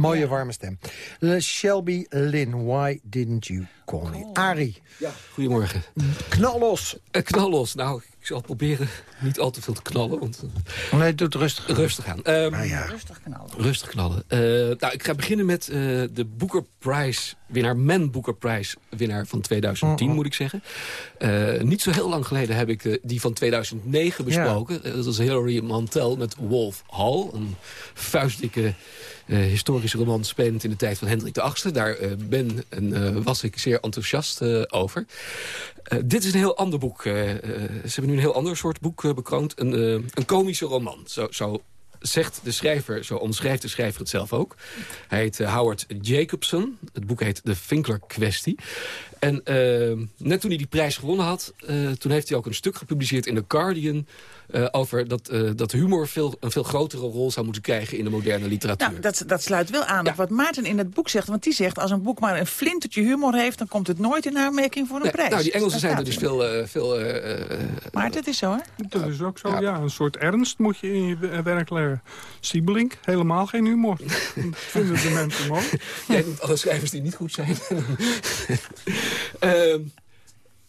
S10: Mooie warme stem. Le Shelby Lynn, why didn't you call me? Arie,
S11: Ja, goedemorgen.
S10: knal los.
S11: Eh, knal los. Nou, ik zal proberen niet al te veel te knallen. Want, eh,
S10: Nee, doe het rustig.
S11: rustig aan. Ehm,
S10: Ah, ja.
S12: Rustig knallen.
S11: Rustig knallen. Eh, nou, ik ga beginnen met eh, de Booker Prize winnaar, Man Booker Prize winnaar van 2010, moet ik zeggen. Eh, niet zo heel lang geleden heb ik die van 2009 besproken. Dat was Hilary Mantel met Wolf Hall. Een vuistdikke historische roman spelend in de tijd van Hendrik VIII. Daar eh, ben en eh, was ik zeer enthousiast eh, over. Eh, dit is een heel ander boek. Eh, eh, ze hebben nu een heel ander soort boek eh, bekroond. Een, eh, een komische roman. Zo, zo zegt de schrijver, zo omschrijft de schrijver het zelf ook. Hij heet eh, Howard Jacobson. Het boek heet De Finkler Kwestie. En eh, net toen hij die prijs gewonnen had... eh, toen heeft hij ook een stuk gepubliceerd in The Guardian... eh, over dat, eh, dat humor veel, een veel grotere rol zou moeten krijgen... in de moderne literatuur.
S12: Nou, dat, dat sluit wel aan op wat Maarten in het boek zegt. Want die zegt, als een boek maar een flintertje humor heeft... dan komt het nooit in aanmerking voor een
S11: Nee,
S12: prijs.
S11: nou, die Engelsen zijn er dus veel... veel eh, eh,
S12: Maar dat is zo, hè?
S13: Dat is ook zo, ja. Een soort ernst moet je in je werk leggen. Siebelink, helemaal geen humor. Dat vinden de mensen mooi.
S11: Jij noemt alle schrijvers die niet goed zijn. Um,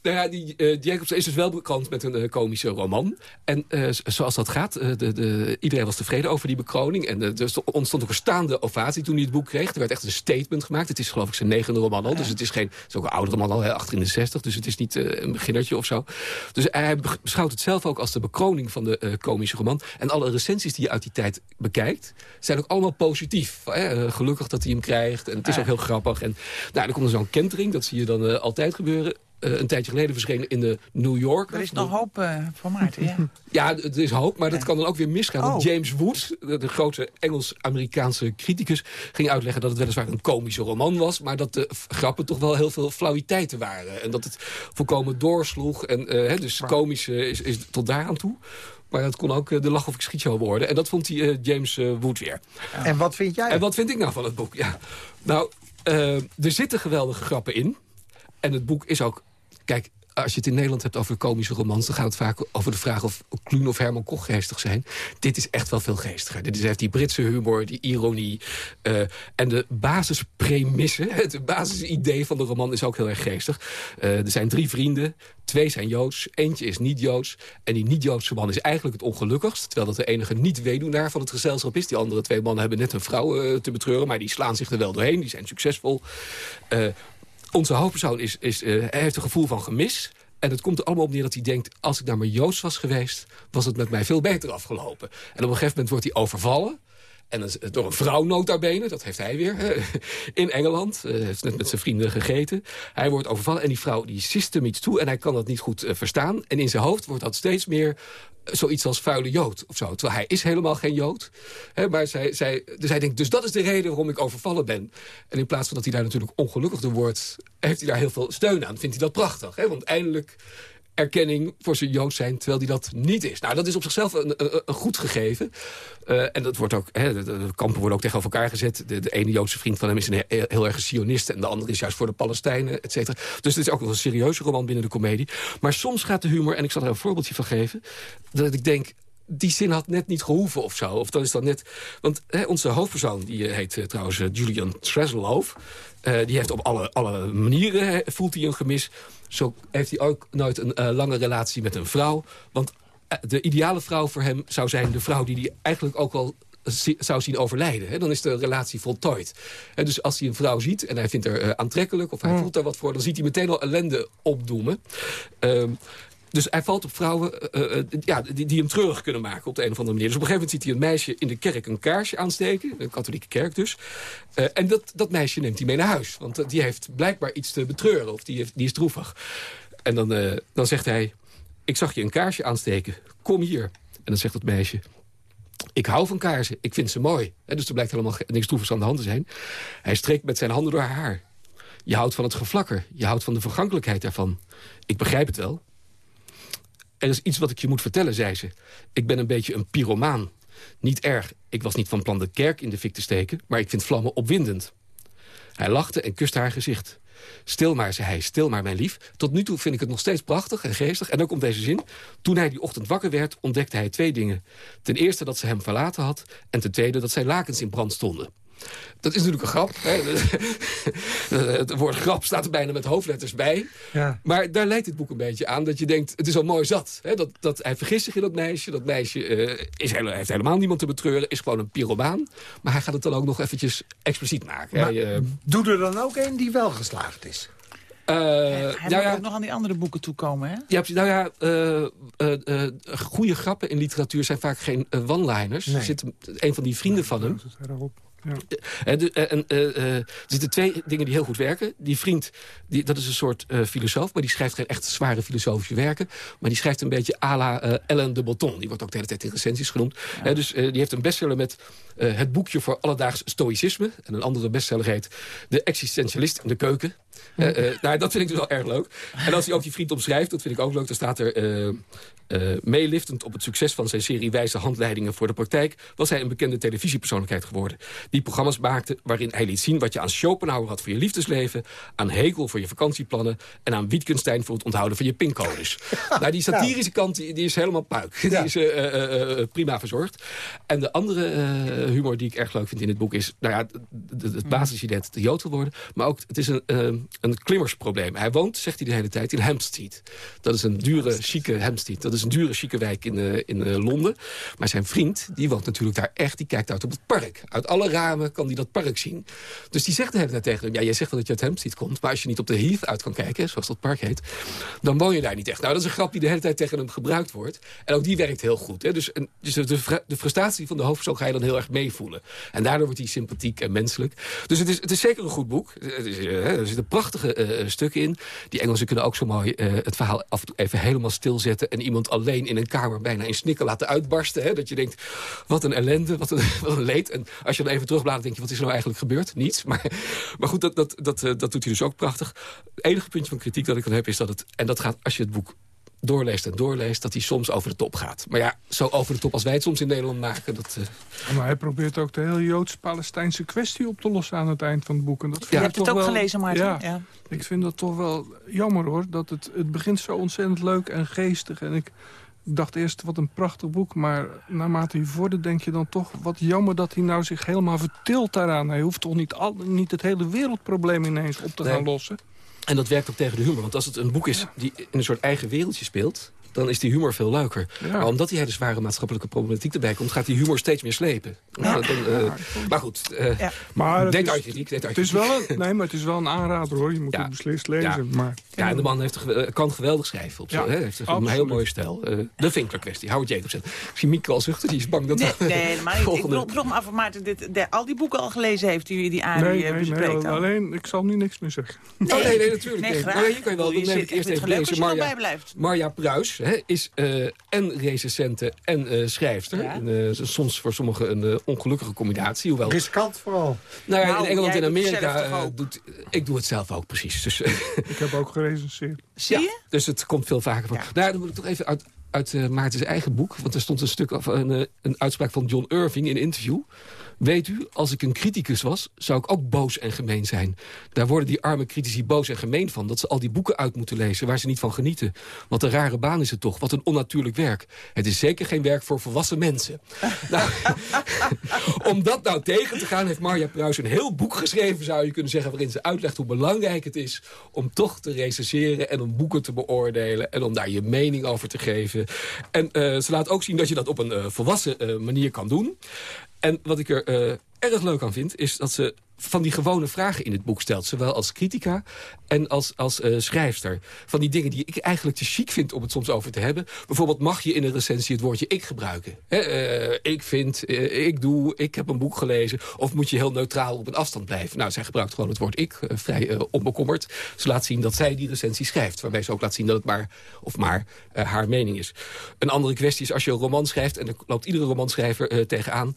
S11: nou ja, die eh, Jacobs is dus wel bekend met een eh, komische roman. En eh, zoals dat gaat, de, de, iedereen was tevreden over die bekroning. En er sto- ontstond ook een staande ovatie toen hij het boek kreeg. Er werd echt een statement gemaakt. Het is geloof ik zijn negende roman al. Dus het is geen, het is ook een oudere man al, hè, achter in de zestig. Dus het is niet een beginnertje of zo. Dus hij be- beschouwt het zelf ook als de bekroning van de komische roman. En alle recensies die je uit die tijd bekijkt, zijn ook allemaal positief. Hè? Gelukkig dat hij hem krijgt. En het is
S12: Ja.
S11: ook heel grappig. En nou, dan komt er zo'n kentering. Dat zie je dan altijd gebeuren. Eh, een tijdje geleden verschenen in de New Yorker.
S12: Er is nog hoop eh, voor Maarten, ja.
S11: Ja, het is hoop, maar dat kan dan ook weer misgaan. Want
S12: Oh.
S11: James Wood, de, de grote Engels-Amerikaanse criticus... ging uitleggen dat het weliswaar een komische roman was... maar dat de grappen toch wel heel veel flauwiteiten waren. En dat het volkomen doorsloeg. En, eh, dus komisch is, is tot daar aan toe. Maar dat kon ook de lach of ik schiet jou worden. En dat vond die James Wood weer.
S10: En wat vind jij?
S11: En wat vind ik nou van het boek? Ja. Nou, er zitten geweldige grappen in. En het boek is ook... Kijk, als je het in Nederland hebt over komische romans... dan gaat het vaak over de vraag of Kluun of Herman Koch geestig zijn. Dit is echt wel veel geestiger. Dit is, heeft die Britse humor, die ironie... eh, en de basispremisse, het basisidee van de roman is ook heel erg geestig. Eh, er zijn drie vrienden, twee zijn Joods, eentje is niet-Joods... en die niet-Joodse man is eigenlijk het ongelukkigst... terwijl dat de enige niet-weduwnaar van het gezelschap is. Die andere twee mannen hebben net een vrouw eh, te betreuren... maar die slaan zich er wel doorheen, die zijn succesvol. Onze hoofdpersoon is, is, eh, hij heeft een gevoel van gemis. En het komt er allemaal op neer dat hij denkt... als ik nou maar Joods was geweest, was het met mij veel beter afgelopen. En op een gegeven moment wordt hij overvallen... En door een vrouw nota bene, dat heeft hij weer, eh, in Engeland. Hij heeft net met zijn vrienden gegeten. Hij wordt overvallen en die vrouw die sist hem iets toe... en hij kan dat niet goed eh, verstaan. En in zijn hoofd wordt dat steeds meer eh, zoiets als vuile Jood of zo. Terwijl hij is helemaal geen Jood. Maar zij, zij, dus hij denkt, dus dat is de reden waarom ik overvallen ben. En in plaats van dat hij daar natuurlijk ongelukkig door wordt... heeft hij daar heel veel steun aan. Vindt hij dat prachtig. Want eindelijk erkenning voor zijn Jood zijn, terwijl hij dat niet is. Nou, dat is op zichzelf een, een, goed gegeven. Uh, en dat wordt ook, hè, de, kampen worden ook tegenover elkaar gezet. De, ene Joodse vriend van hem is een heel, erg sionist... en de andere is juist voor de Palestijnen, et cetera. Dus het is ook nog een serieuze roman binnen de komedie. Maar soms gaat de humor, en ik zal er een voorbeeldje van geven... dat ik denk, die zin had net niet gehoeven of zo. Of dat is dan net... Want hè, onze hoofdpersoon, die heet uh, trouwens uh, Julian Treslove... Uh, die heeft op alle, alle manieren, voelt hij een gemis. Zo heeft hij ook nooit een lange relatie met een vrouw. Want de ideale vrouw voor hem zou zijn de vrouw die hij eigenlijk ook wel zou zien overlijden. Hè? Dan is de relatie voltooid. En dus als hij een vrouw ziet en hij vindt haar aantrekkelijk... of hij
S12: Hmm.
S11: voelt daar wat voor, dan ziet hij meteen al ellende opdoemen. Dus hij valt op vrouwen uh, uh, ja, die, die hem treurig kunnen maken op de een of andere manier. Dus op een gegeven moment ziet hij een meisje in de kerk een kaarsje aansteken. Een katholieke kerk dus. En dat, dat meisje neemt hij mee naar huis. Want die heeft blijkbaar iets te betreuren. Of die, heeft, die is droevig. En dan, dan zegt hij... Ik zag je een kaarsje aansteken. Kom hier. En dan zegt dat meisje... Ik hou van kaarsen. Ik vind ze mooi. En dus er blijkt helemaal niks droevigs aan de hand te zijn. Hij streekt met zijn handen door haar haar. Je houdt van het gevlakker. Je houdt van de vergankelijkheid daarvan. Ik begrijp het wel. Er is iets wat ik je moet vertellen, zei ze. Ik ben een beetje een pyromaan. Niet erg. Ik was niet van plan de kerk in de fik te steken... maar ik vind vlammen opwindend. Hij lachte en kuste haar gezicht. Stil maar, zei hij, stil maar, mijn lief. Tot nu toe vind ik het nog steeds prachtig en geestig. En ook om deze zin. Toen hij die ochtend wakker werd, ontdekte hij twee dingen. Ten eerste dat ze hem verlaten had... en ten tweede dat zijn lakens in brand stonden. Dat is natuurlijk een grap. Hè? Het woord grap staat er bijna met hoofdletters bij.
S10: Ja.
S11: Maar daar leidt dit boek een beetje aan dat je denkt... het is al mooi zat. Hè? Dat, dat, hij vergist zich in dat meisje. Dat meisje uh, is hele, heeft helemaal niemand te betreuren. Is gewoon een pyromaan. Maar hij gaat het dan ook nog eventjes expliciet maken.
S10: Maar,
S11: hij, uh,
S10: doe er dan ook een die wel geslaagd is.
S11: Uh,
S12: hij
S11: nou
S12: moet
S11: ja,
S12: ook nog aan die andere boeken toekomen, hè?
S11: Ja, nou ja, uh, goede grappen in literatuur zijn vaak geen one-liners.
S10: Nee.
S11: Er zit een van die vrienden van hem...
S13: Ja.
S11: En, en uh, uh, er zitten twee dingen die heel goed werken. Die vriend, die, dat is een soort uh, filosoof... maar die schrijft geen echt zware filosofische werken. Maar die schrijft een beetje à la Ellen de Botton. Die wordt ook de hele tijd in recensies genoemd. Ja. dus die heeft een bestseller met het boekje voor alledaags stoïcisme. En een andere bestseller heet De existentialist in de keuken. Nou, dat vind ik dus wel erg leuk. En als hij ook die vriend omschrijft, dat vind ik ook leuk... dan staat er... Uh, meeliftend op het succes van zijn serie wijze handleidingen voor de praktijk... was hij een bekende televisiepersoonlijkheid geworden. Die programma's maakte waarin hij liet zien wat je aan Schopenhauer had voor je liefdesleven... aan Hegel voor je vakantieplannen... en aan Wittgenstein voor het onthouden van je pincodes. nou, die satirische kant die, die is helemaal puik. Ja. Die is prima verzorgd. En de andere humor die ik erg leuk vind in dit boek is... nou ja, het basisidee dat de Jood wil worden... maar ook het is een, een klimmersprobleem. Hij woont, zegt hij de hele tijd, in Hampstead. Dat is een dure, chique Hampstead. Dat is een dure, chique wijk in, uh, in uh, Londen. Maar zijn vriend, die woont natuurlijk daar echt. Die kijkt uit op het park. Uit alle ramen kan hij dat park zien. Dus die zegt de hele tijd tegen hem... ja, jij zegt wel dat je uit Hampstead komt... maar als je niet op de Heath uit kan kijken, zoals dat park heet... dan woon je daar niet echt. Nou, dat is een grap die de hele tijd tegen hem gebruikt wordt. En ook die werkt heel goed. Hè? Dus, en, dus de, de, frustratie van de hoofdpersoon ga je dan heel erg meevoelen. En daardoor wordt hij sympathiek en menselijk. Dus het is, het is zeker een goed boek. Het is, uh, er zitten prachtige uh, stukken in. Die Engelsen kunnen ook zo mooi het verhaal af en toe even helemaal stilzetten... en iemand alleen in een kamer bijna in snikken laten uitbarsten. Hè? Dat je denkt, wat een ellende, wat een, wat een leed. En als je dan even terugbladert, denk je, wat is er nou eigenlijk gebeurd? Niets. Maar, maar goed, dat, dat, dat, dat doet hij dus ook prachtig. Het enige puntje van kritiek dat ik dan heb is dat het... en dat gaat als je het boek doorleest en doorleest, dat hij soms over de top gaat. Maar ja, zo over de top als wij het soms in Nederland maken... Dat, uh...
S13: Maar hij probeert ook de hele Joods-Palestijnse kwestie op te lossen aan het eind van het boek. En dat
S12: vind je hebt het ook
S13: wel...
S12: gelezen, Maarten.
S13: Ja,
S12: ja,
S13: ik vind dat toch wel jammer, hoor. Dat het, het begint zo ontzettend leuk en geestig. En ik dacht eerst, wat een prachtig boek. Maar naarmate hij vordert, denk je dan toch... wat jammer dat hij nou zich helemaal vertilt daaraan. Hij hoeft toch niet, al, niet het hele wereldprobleem ineens op te nee. gaan lossen?
S11: En dat werkt ook tegen de humor. Want als het een boek is die in een soort eigen wereldje speelt... dan is die humor veel leuker. Ja. Maar omdat die hele zware maatschappelijke problematiek erbij komt... gaat die humor steeds meer slepen. Ja. Dan, uh, ja. Maar goed, uh, ja. maar denk uit. Denk
S13: het is wel een, nee, maar het is wel een aanrader, hoor. Je moet het beslist lezen. Maar,
S11: ja, en de man heeft, kan geweldig schrijven. Op zo, hè? heeft een heel mooie stijl. Uh, de Vinkler-kwestie, Howard Jacobson. Ik zie Mieke al zuchten, die is bang dat...
S12: Nee, nee maar ik, ik vroeg me af of Maarten dit, de, al die boeken al gelezen heeft... die, die Arie
S13: nee, nee,
S12: bespreekt.
S13: Nee, alleen, ik zal nu niks meer zeggen.
S11: Nee, oh, nee, nee natuurlijk. Nee,
S12: graag.
S11: Maar hier kan je wel, dan neem ik eerst even lezen.
S12: Marja,
S11: Marja Pruis, hè, is uh, en recensente en uh, schrijfster. Ja. En, uh, soms voor sommigen een ongelukkige combinatie. Hoewel...
S10: Riskant vooral.
S11: Nou ja, in Engeland en Amerika doet... Ik doe het zelf ook, precies. Dus,
S13: ik heb ook gerecenseerd.
S12: Zie je?
S11: dus het komt veel vaker voor. Nou, dan moet ik toch even uit, uit Maarten's eigen boek. Want er stond een stuk of een, een uitspraak van John Irving in een interview. Weet u, als ik een criticus was, zou ik ook boos en gemeen zijn. Daar worden die arme critici boos en gemeen van. Dat ze al die boeken uit moeten lezen waar ze niet van genieten. Wat een rare baan is het toch. Wat een onnatuurlijk werk. Het is zeker geen werk voor volwassen mensen. nou, om dat nou tegen te gaan heeft Marja Pruis een heel boek geschreven... zou je kunnen zeggen, waarin ze uitlegt hoe belangrijk het is... om toch te recenseren en om boeken te beoordelen... en om daar je mening over te geven. En uh, ze laat ook zien dat je dat op een uh, volwassen uh, manier kan doen. En wat ik er erg leuk aan vind, is dat ze van die gewone vragen in het boek stelt. Zowel als critica en als, als uh, schrijfster. Van die dingen die ik eigenlijk te chic vind om het soms over te hebben. Bijvoorbeeld mag je in een recensie het woordje ik gebruiken. He, uh, ik vind, uh, ik doe, ik heb een boek gelezen. Of moet je heel neutraal op een afstand blijven. Nou, zij gebruikt gewoon het woord ik, vrij onbekommerd. Ze laat zien dat zij die recensie schrijft. Waarbij ze ook laat zien dat het maar, of maar haar mening is. Een andere kwestie is als je een roman schrijft... en er loopt iedere romanschrijver tegenaan...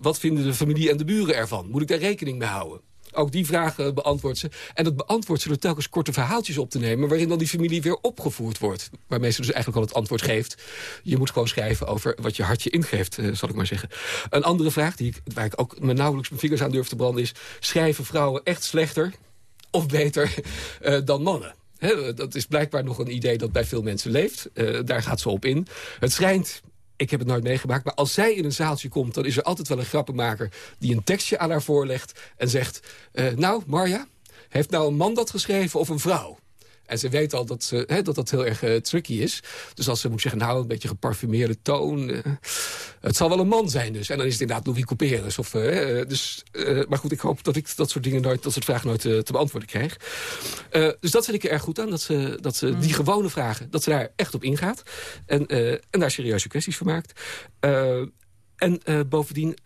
S11: wat vinden de familie en de buren ervan? Moet ik daar rekening mee houden? Ook die vragen beantwoordt ze. En dat beantwoordt ze door telkens korte verhaaltjes op te nemen... waarin dan die familie weer opgevoerd wordt. Waarmee ze dus eigenlijk al het antwoord geeft. Je moet gewoon schrijven over wat je hartje ingeeft, uh, zal ik maar zeggen. Een andere vraag, die ik, waar ik ook me nauwelijks mijn vingers aan durf te branden... is, schrijven vrouwen echt slechter of beter uh, dan mannen? Dat is blijkbaar nog een idee dat bij veel mensen leeft. Uh, daar gaat ze op in. Het schijnt ik heb het nooit meegemaakt. Maar als zij in een zaaltje komt, dan is er altijd wel een grappenmaker... die een tekstje aan haar voorlegt en zegt... Uh, nou, Marja, heeft nou een man dat geschreven of een vrouw? En ze weet al dat ze, hè, dat, dat heel erg uh, tricky is. Dus als ze moet zeggen, nou, een beetje geparfumeerde toon. Uh, het zal wel een man zijn dus. En dan is het inderdaad Louis Couperus. Of, uh, dus, maar goed, ik hoop dat ik dat soort dingen nooit, dat soort vragen nooit te beantwoorden krijg. dus dat vind ik er erg goed aan. Dat ze, dat ze die gewone vragen, dat ze daar echt op ingaat. En, en daar serieuze kwesties van maakt. en bovendien...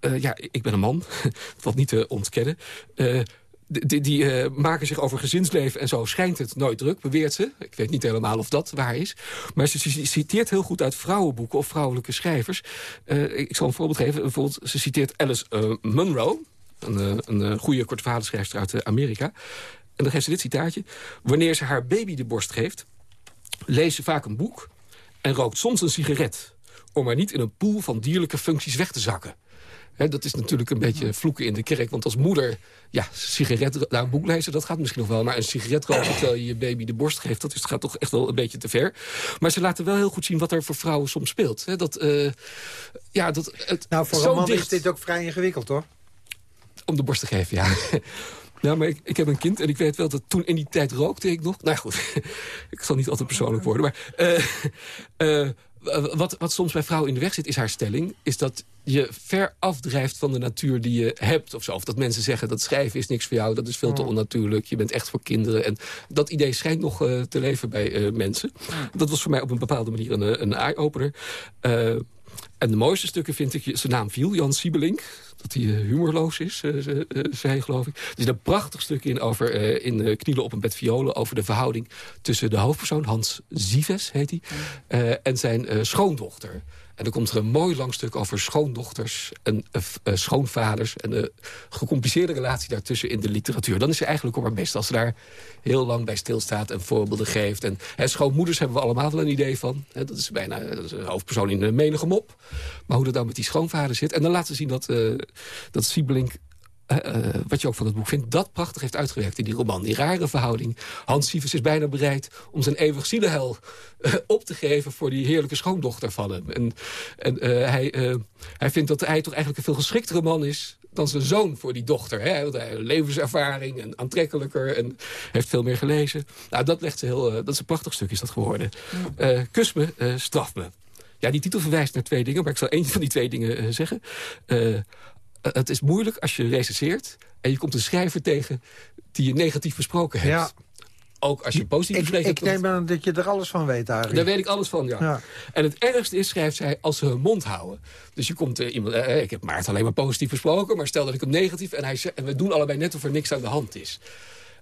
S11: ja, ik ben een man. valt niet te ontkennen die, die uh, maken zich over gezinsleven en zo schijnt het nooit druk, beweert ze. Ik weet niet helemaal of dat waar is. Maar ze citeert heel goed uit vrouwenboeken of vrouwelijke schrijvers. Uh, ik zal een voorbeeld geven. Bijvoorbeeld, ze citeert Alice uh, Munro, een, een goede korte verhalenschrijfster uit Amerika. En dan geeft ze dit citaatje. Wanneer ze haar baby de borst geeft, leest ze vaak een boek... en rookt soms een sigaret om maar niet in een pool van dierlijke functies weg te zakken dat is natuurlijk een beetje vloeken in de kerk. Want als moeder, ja, sigaret, nou, een boek lezen, dat gaat misschien nog wel. Maar een sigaret roken terwijl je je baby de borst geeft... dat is, gaat toch echt wel een beetje te ver. Maar ze laten wel heel goed zien wat er voor vrouwen soms speelt. dat, uh, ja, dat, het,
S10: nou, voor een man dicht... is dit ook vrij ingewikkeld, hoor.
S11: Om de borst te geven, ja. Ja, maar ik, ik heb een kind en ik weet wel dat toen in die tijd rookte ik nog. Nou goed, ik zal niet altijd persoonlijk worden. Maar uh, uh, wat, wat soms bij vrouwen in de weg zit, is haar stelling... is dat je ver afdrijft van de natuur die je hebt. Of, zo. of dat mensen zeggen dat schrijven is niks voor jou. Dat is veel te onnatuurlijk. Je bent echt voor kinderen. En dat idee schijnt nog uh, te leven bij uh, mensen. Dat was voor mij op een bepaalde manier een, een eye-opener. Uh, en de mooiste stukken vind ik, zijn naam viel, Jan Siebelink. Dat hij humorloos is, zei geloof ik. Er zit een prachtig stuk in over in Knielen op een bed violen... over de verhouding tussen de hoofdpersoon, Hans Zives heet hij... en zijn schoondochter. En dan komt er een mooi lang stuk over schoondochters en uh, schoonvaders... en de gecompliceerde relatie daartussen in de literatuur. Dan is ze eigenlijk op haar best als ze daar heel lang bij stilstaat en voorbeelden geeft. En schoonmoeders hebben we allemaal wel een idee van. Hè, dat is bijna een hoofdpersoon in een menige mop. Maar hoe dat dan met die schoonvader zit. En dan laten ze zien dat, uh, dat Siebelink wat je ook van het boek vindt, dat prachtig heeft uitgewerkt in die roman. Die rare verhouding. Hans Sievers is bijna bereid om zijn eeuwig zielenhel uh, op te geven... voor die heerlijke schoondochter van hem. En, en hij, hij vindt dat hij toch eigenlijk een veel geschiktere man is dan zijn zoon voor die dochter. Hè? Want hij heeft levenservaring en aantrekkelijker en heeft veel meer gelezen. Nou, dat, legt ze heel, dat is een prachtig stuk is dat geworden. kus me, straf me. Ja, die titel verwijst naar twee dingen, maar ik zal één van die twee dingen zeggen. Eh, het is moeilijk als je recenseert... en je komt een schrijver tegen die je negatief besproken hebt. Ja. Ook als je positief besproken
S10: hebt. Ik neem aan dat je er alles van weet eigenlijk.
S11: Daar weet ik alles van, ja. ja. En het ergste is, schrijft zij, als ze hun mond houden. Dus je komt uh, iemand... Uh, ik heb Maarten alleen maar positief besproken... maar stel dat ik hem negatief... en, hij, en we doen allebei net of er niks aan de hand is.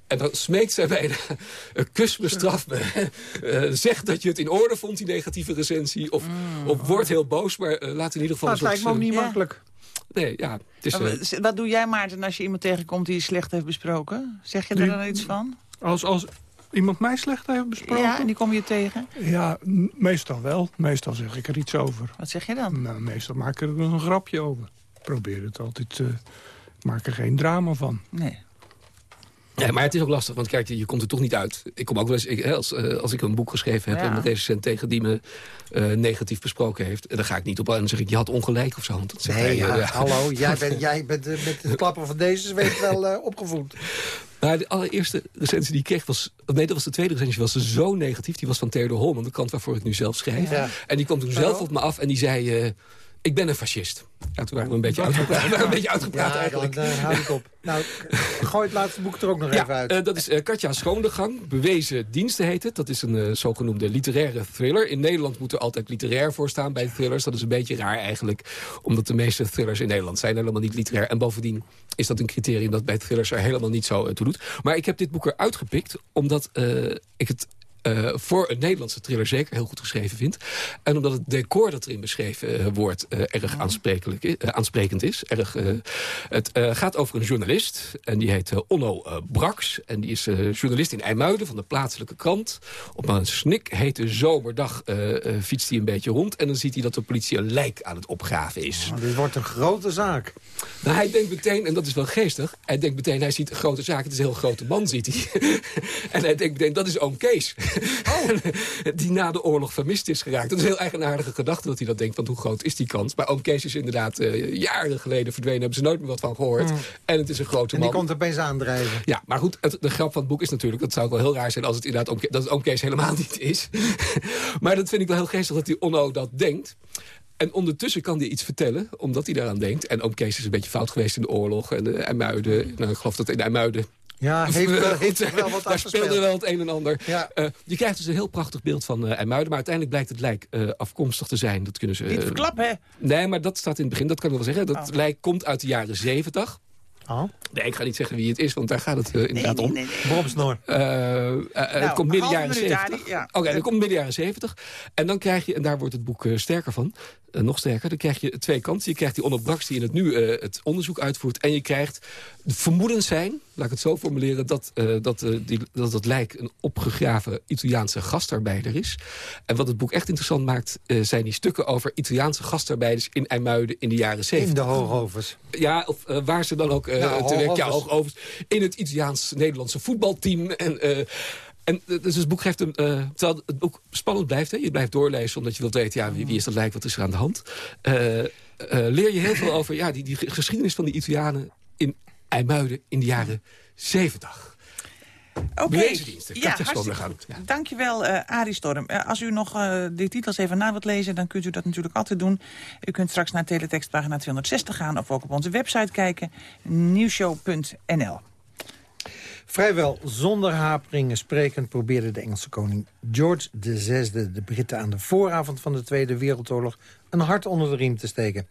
S11: En dan smeekt zij bijna, kus me, straf me. Uh, zeg dat je het in orde vond, die negatieve recensie. Of,
S12: Mm.
S11: of word heel boos, maar uh, laat in ieder geval...
S10: Het lijkt me ook niet makkelijk.
S11: Nee, ja. Het is, eh,
S12: wat- doe jij, Maarten, als je iemand tegenkomt die je slecht heeft besproken? Zeg je er
S13: Die-
S12: dan iets van?
S13: Als, als iemand mij slecht heeft besproken?
S12: Ja, en die kom je tegen.
S13: Ja, meestal wel. Meestal zeg ik er iets over.
S12: Wat zeg je dan?
S13: Nou, meestal maak ik er een grapje over. Ik probeer het altijd... ik maak er geen drama van.
S12: Nee.
S11: Nee, maar het is ook lastig, want kijk, je komt er toch niet uit. Ik kom ook wel eens, ik, als, eh, als ik een boek geschreven heb...
S12: Ja.
S11: en een recensent tegen die me eh, negatief besproken heeft... en dan ga ik niet op en dan zeg ik, je had ongelijk of zo. Want dat
S10: Nee,
S11: hij,
S10: ja,
S11: ja.
S10: hallo. Jij bent, jij bent eh, met het klappen van deze week wel eh, opgevoed.
S11: Nou, de allereerste recensie die ik kreeg was... Nee, dat was de tweede recensie, was zo negatief. Die was van Theodor Holman, de krant waarvoor ik nu zelf schrijf.
S10: Ja.
S11: En die kwam toen zelf op me af en die zei... ik ben een fascist. Ja, toen waren we een beetje uitgepraat, een beetje uitgepraat
S10: Ja,
S11: eigenlijk.
S10: dan hou ik op. Nou, gooi het laatste boek er ook nog even uit.
S11: eh, dat is eh, Katja Schoondegang. Bewezen diensten heet het. Dat is een eh, zogenoemde literaire thriller. In Nederland moet er altijd literair voor staan bij thrillers. Dat is een beetje raar eigenlijk. Omdat de meeste thrillers in Nederland zijn helemaal niet literair. En bovendien is dat een criterium dat bij thrillers er helemaal niet zo toe doet. Maar ik heb dit boek eruit gepikt omdat ik het eh, voor een Nederlandse thriller zeker heel goed geschreven vind. En omdat het decor dat erin beschreven eh, wordt eh, erg aansprekelijk, i- eh, aansprekend is. Erg, het gaat over een journalist en die heet Onno Braks. En die is journalist in IJmuiden van de plaatselijke krant. Op een snik hete zomerdag fietst hij een beetje rond. En dan ziet hij dat de politie een lijk aan het opgraven is.
S10: Nou, dit wordt een grote zaak.
S11: Nou, hij denkt meteen, en dat is wel geestig... hij denkt meteen, hij ziet een grote zaak, het is een heel grote man, ziet hij. en hij denkt meteen, dat is oom Kees. die na de oorlog vermist is geraakt. Dat is een heel eigenaardige gedachte dat hij dat denkt, want hoe groot is die kans? Maar oom Kees is inderdaad eh, jaren geleden verdwenen, hebben ze nooit meer wat van gehoord.
S10: Mm.
S11: En het is een grote
S10: En
S11: man.
S10: die komt opeens aandrijven.
S11: Ja, maar goed, het, de grap van het boek is natuurlijk... dat zou ook wel heel raar zijn als het inderdaad oom, Ke- dat het oom Kees helemaal niet is. maar dat vind ik wel heel geestig dat die Onno dat denkt. En ondertussen kan hij iets vertellen, omdat hij daaraan denkt. En oom Kees is een beetje fout geweest in de oorlog. En uh, IJmuiden, nou, ik geloof dat in IJmuiden...
S10: Ja, heeft, wel-
S11: Goed
S10: heeft zich wel wat
S11: Daar speelde wel het een en ander.
S10: Ja.
S11: Eh, je krijgt dus een heel prachtig beeld van eh IJmuiden. Maar uiteindelijk blijkt het lijk eh, afkomstig te zijn. Dat kunnen ze...
S12: Niet
S11: eh,
S12: verklappen, hè?
S11: Nee, maar dat staat in het begin. Dat kan ik wel zeggen. Dat
S12: Oh.
S11: lijk komt uit de jaren zeventig.
S10: Oh.
S11: Nee, ik ga niet zeggen wie het is, want daar gaat het eh, inderdaad
S12: nee,
S11: om.
S12: nee, nee.
S10: Bob Snor.
S11: Eh, eh, het
S12: Nou,
S11: komt midden jaren
S12: minuut,
S11: 70.
S12: Adi, ja.
S11: Oké, dat komt midden jaren 70. En dan krijg je, en daar wordt het boek eh, sterker van, eh, nog sterker... dan krijg je twee kanten. Je krijgt die Onno Braks die in het nu eh, het onderzoek uitvoert... en je krijgt de vermoedens zijn, laat ik het zo formuleren... dat eh, dat, die, dat het lijk een opgegraven Italiaanse gastarbeider is. En wat het boek echt interessant maakt... zijn die stukken over Italiaanse gastarbeiders in IJmuiden in de jaren 70.
S10: In de hoogovens.
S11: Ja, of waar ze dan ook
S10: Ja,
S11: te werk, ja,
S10: hoogovens,
S11: in het Italiaans-Nederlandse voetbalteam. En, en eh, dus het boek geeft een... eh, terwijl het boek spannend blijft, hè? je blijft doorlezen... omdat je wilt weten, ja, wie, wie is dat lijk, wat is er aan de hand... Eh, leer je heel veel over ja, die, die geschiedenis van de Italianen in IJmuiden in de jaren 70.
S12: Oké, ja, hartstikke goed. Dankjewel, eh Arie Storm. Als u nog eh, de titels even na wilt lezen, dan kunt u dat natuurlijk altijd doen. U kunt straks naar teletextpagina 260 gaan of ook op onze website kijken, nieuwshow.nl.
S10: Vrijwel zonder haperingen sprekend probeerde de Engelse koning George VI de Britten aan de vooravond van de Tweede Wereldoorlog een hart onder de riem te steken.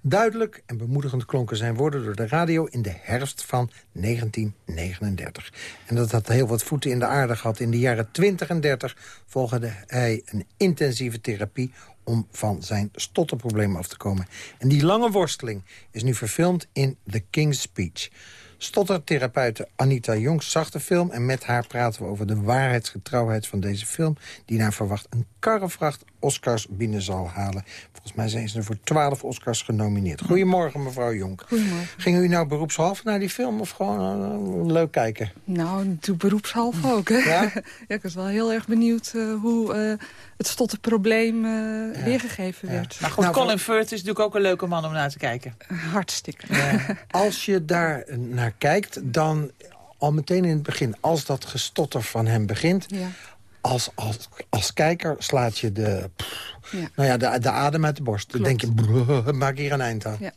S10: Duidelijk en bemoedigend klonken zijn woorden door de radio in de herfst van 1939. En dat had heel wat voeten in de aarde gehad. In de jaren 20 en 30 volgde hij een intensieve therapie om van zijn stotterprobleem af te komen. En die lange worsteling is nu verfilmd in The King's Speech. Stottertherapeute Anita Jongs zag de film... en met haar praten we over de waarheidsgetrouwheid van deze film... die naar verwacht een karrevracht Oscars binnen zal halen. Volgens mij zijn ze er voor twaalf Oscars genomineerd. Goedemorgen, mevrouw Jonk.
S15: Goedemorgen.
S10: Ging u nou beroepshalve naar die film of gewoon eh, leuk kijken?
S15: Nou, natuurlijk beroepshalve ook. Hè?
S10: Ja?
S15: ik was wel heel erg benieuwd eh, hoe eh, het stottenprobleem eh weergegeven werd.
S12: Maar goed,
S10: Nou,
S12: Colin Firth is natuurlijk ook een leuke man om naar te kijken.
S15: Hartstikke.
S10: Als je daar naar kijkt, dan al meteen in het begin... als dat gestotter van hem begint... Als, als, als kijker slaat je de, pff,
S15: Ja.
S10: nou ja, de, de adem uit de borst. Dan denk je, brrr, maak hier een eind aan.
S15: Ja.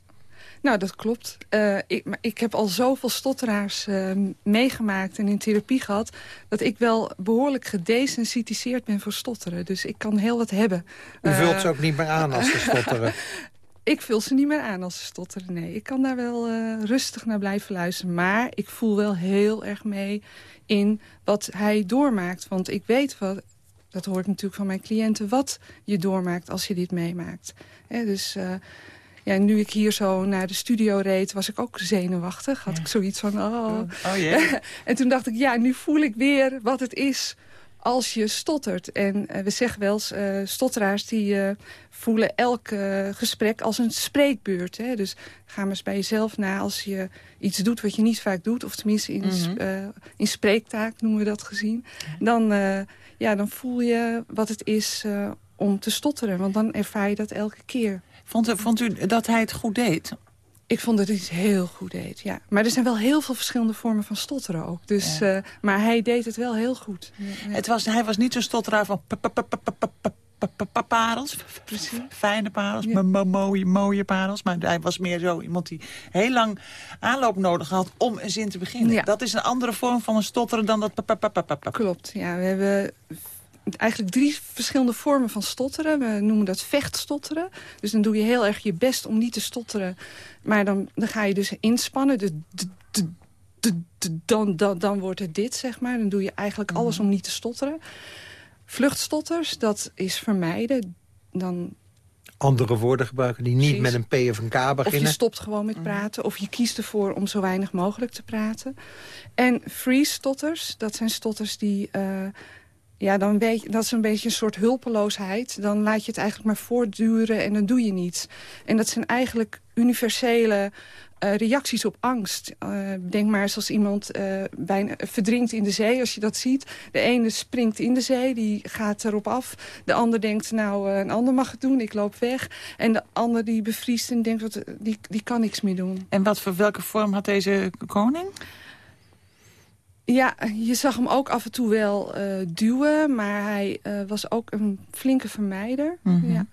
S15: Nou, dat klopt. Eh, ik, maar ik heb al zoveel stotteraars eh, meegemaakt en in therapie gehad... dat ik wel behoorlijk gedesensitiseerd ben voor stotteren. Dus ik kan heel wat hebben.
S10: U vult
S15: Eh,
S10: ze ook niet meer aan als ze stotteren.
S15: Ik vul ze niet meer aan als ze stotteren. Nee, ik kan daar wel eh, rustig naar blijven luisteren. Maar ik voel wel heel erg mee in wat hij doormaakt. Want ik weet, wat, dat hoort natuurlijk van mijn cliënten... wat je doormaakt als je dit meemaakt. Dus... Uh, ja, nu ik hier zo naar de studio reed, was ik ook zenuwachtig. Had ik zoiets van, oh...
S12: oh jee.
S15: en toen dacht ik, ja, nu voel ik weer wat het is als je stottert. En uh, we zeggen wel eens, uh, stotteraars die uh, voelen elk gesprek als een spreekbeurt. Hè? Dus ga maar eens bij jezelf na als je iets doet wat je niet vaak doet. Of tenminste in, mm -hmm. in spreektaak noemen we dat gezien. Dan, ja, dan voel je wat het is om te stotteren. Want dan ervaar je dat elke keer.
S12: Vond, vond u dat hij het goed deed?
S15: Ik vond dat hij het heel goed deed, ja. Maar er zijn wel heel veel verschillende vormen van stotteren ook. Dus, ja. uh, maar hij deed het wel heel goed. Ja.
S12: Het was, hij was niet zo'n stotteraar van parels, fijne parels, mooie, mooie parels. Maar hij was meer zo iemand die heel lang aanloop nodig had om een zin te beginnen. Dat is een andere vorm van een stotteren dan dat...
S15: Klopt, ja. We hebben eigenlijk drie verschillende vormen van stotteren. We noemen dat vechtstotteren. Dus dan doe je heel erg je best om niet te stotteren. Maar dan, dan ga je dus inspannen. Dan, dan, dan wordt het dit, zeg maar. Dan doe je eigenlijk alles mm -hmm. om niet te stotteren. Vluchtstotters, dat is vermijden. Dan
S10: andere woorden gebruiken die niet Precies. met een P of een K beginnen.
S15: Of je stopt gewoon met praten. Of je kiest ervoor om zo weinig mogelijk te praten. En freeze-stotters, dat zijn stotters die... Uh, ja, dan weet dat is een beetje een soort hulpeloosheid. Dan laat je het eigenlijk maar voortduren en dan doe je niets. En dat zijn eigenlijk universele uh, reacties op angst. Uh, denk maar zoals iemand uh, verdrinkt in de zee, als je dat ziet. De ene springt in de zee, die gaat erop af. De ander denkt, nou, een ander mag het doen, ik loop weg. En de ander die bevriest en denkt, die, die kan niks meer doen.
S12: En wat voor welke vorm had deze koning?
S15: Ja, je zag hem ook af en toe wel uh, duwen, maar hij uh, was ook een flinke vermijder. Mm -hmm. ja.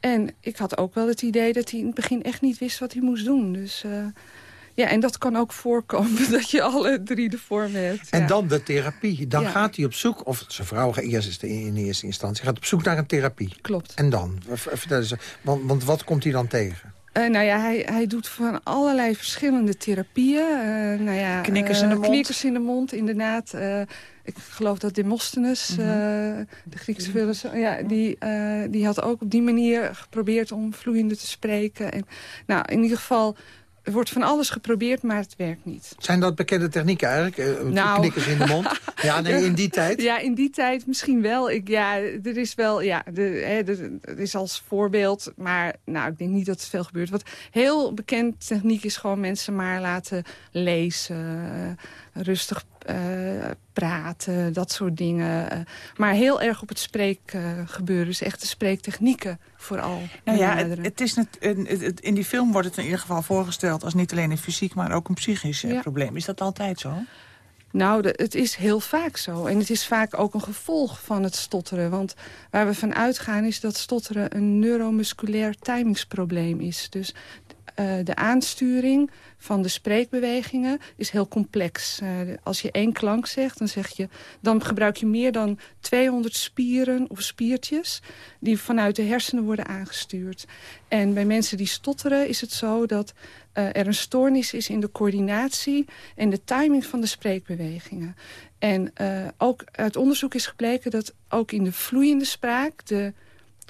S15: En ik had ook wel het idee dat hij in het begin echt niet wist wat hij moest doen. Dus uh, ja, en dat kan ook voorkomen dat je alle drie de vormen hebt.
S10: En
S15: ja.
S10: dan de therapie. Dan ja. gaat hij op zoek, of zijn vrouw eerst in eerste instantie, gaat op zoek naar een therapie.
S15: Klopt.
S10: En dan? Want, want wat komt hij dan tegen?
S15: Uh, nou ja, hij, hij doet van allerlei verschillende therapieën. Uh, nou ja,
S12: knikkers in de mond.
S15: Knikkers in de mond, inderdaad. Uh, ik geloof dat Demosthenes, mm -hmm. de Griekse filosoof... Ja, die, die had ook op die manier geprobeerd om vloeiende te spreken. En, nou, in ieder geval... Er wordt van alles geprobeerd, maar het werkt niet.
S10: Zijn dat bekende technieken eigenlijk? Uh, nou. Knikkers in de mond? ja, nee, in die tijd?
S15: Ja, in die tijd misschien wel. Ik, ja, er is wel, ja, de, hè, de, er is als voorbeeld, maar nou, ik denk niet dat het veel gebeurt. Wat heel bekend techniek is gewoon mensen maar laten lezen, rustig uh, praten, dat soort dingen. Uh, maar heel erg op het spreekgebeuren, dus echte spreektechnieken vooral.
S12: Nou ja, het, het is net, het, in die film wordt het in ieder geval voorgesteld... als niet alleen een fysiek, maar ook een psychisch ja. probleem. Is dat altijd zo?
S15: Nou, de, het is heel vaak zo. En het is vaak ook een gevolg van het stotteren. Want waar we van uitgaan is dat stotteren een neuromusculair timingsprobleem is. Dus uh, de aansturing van de spreekbewegingen is heel complex. Uh, als je één klank zegt, dan, zeg je, dan gebruik je meer dan 200 spieren of spiertjes... die vanuit de hersenen worden aangestuurd. En bij mensen die stotteren is het zo dat uh, er een stoornis is in de coördinatie... en de timing van de spreekbewegingen. En ook uit onderzoek is gebleken dat ook in de vloeiende spraak... de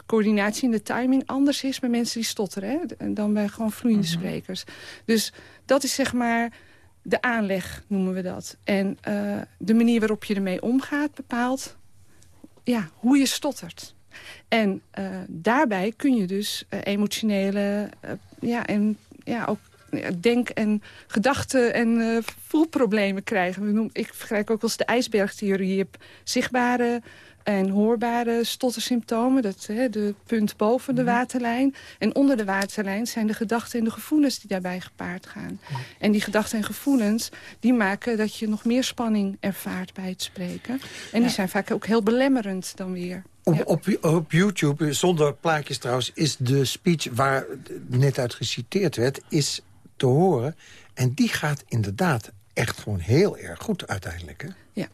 S15: coördinatie en de timing anders is bij mensen die stotteren... Hè, dan bij gewoon vloeiende mm -hmm. sprekers. Dus dat is zeg maar de aanleg, noemen we dat. En uh, de manier waarop je ermee omgaat bepaalt ja, hoe je stottert. En uh, daarbij kun je dus uh, emotionele ja, en ja, ook denk- en gedachten- en voelproblemen krijgen. We noemen, ik vergelijk ook als de ijsbergtheorie. Je hebt zichtbare en hoorbare stottersymptomen. Dat hè, de punt boven de waterlijn. En onder de waterlijn zijn de gedachten en de gevoelens die daarbij gepaard gaan. En die gedachten en gevoelens die maken dat je nog meer spanning ervaart bij het spreken. En die zijn vaak ook heel belemmerend dan weer.
S10: Op, op, op, YouTube, zonder plaatjes trouwens, is de speech waar net uit geciteerd werd, is te horen. En die gaat inderdaad echt gewoon heel erg goed uiteindelijk. Hè?
S15: Ja.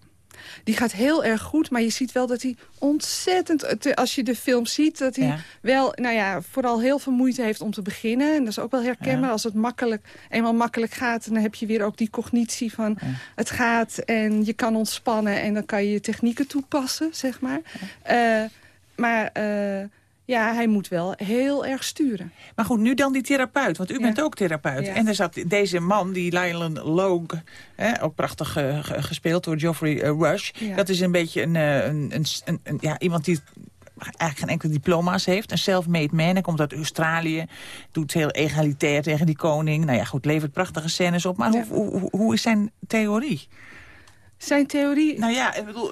S15: Die gaat heel erg goed, maar je ziet wel dat hij ontzettend... Als je de film ziet, dat hij wel, nou ja, vooral heel veel moeite heeft om te beginnen. En dat is ook wel herkenbaar. Als het makkelijk, eenmaal makkelijk gaat, dan heb je weer ook die cognitie van... het gaat en je kan ontspannen en dan kan je je technieken toepassen, zeg maar. Uh, maar... Uh, ja, hij moet wel heel erg sturen.
S12: Maar goed, nu dan die therapeut, want u bent ook therapeut. En er zat deze man, die Lionel Logue, hè, ook prachtig uh, gespeeld door Geoffrey uh, Rush. Dat is een beetje een, een, een, een, ja, iemand die eigenlijk geen enkele diploma's heeft. Een self-made man. Hij komt uit Australië. Doet heel egalitair tegen die koning. Nou ja, goed, levert prachtige scènes op. Maar hoe, hoe, hoe is zijn theorie?
S15: Zijn theorie...
S12: Nou ja, ik bedoel,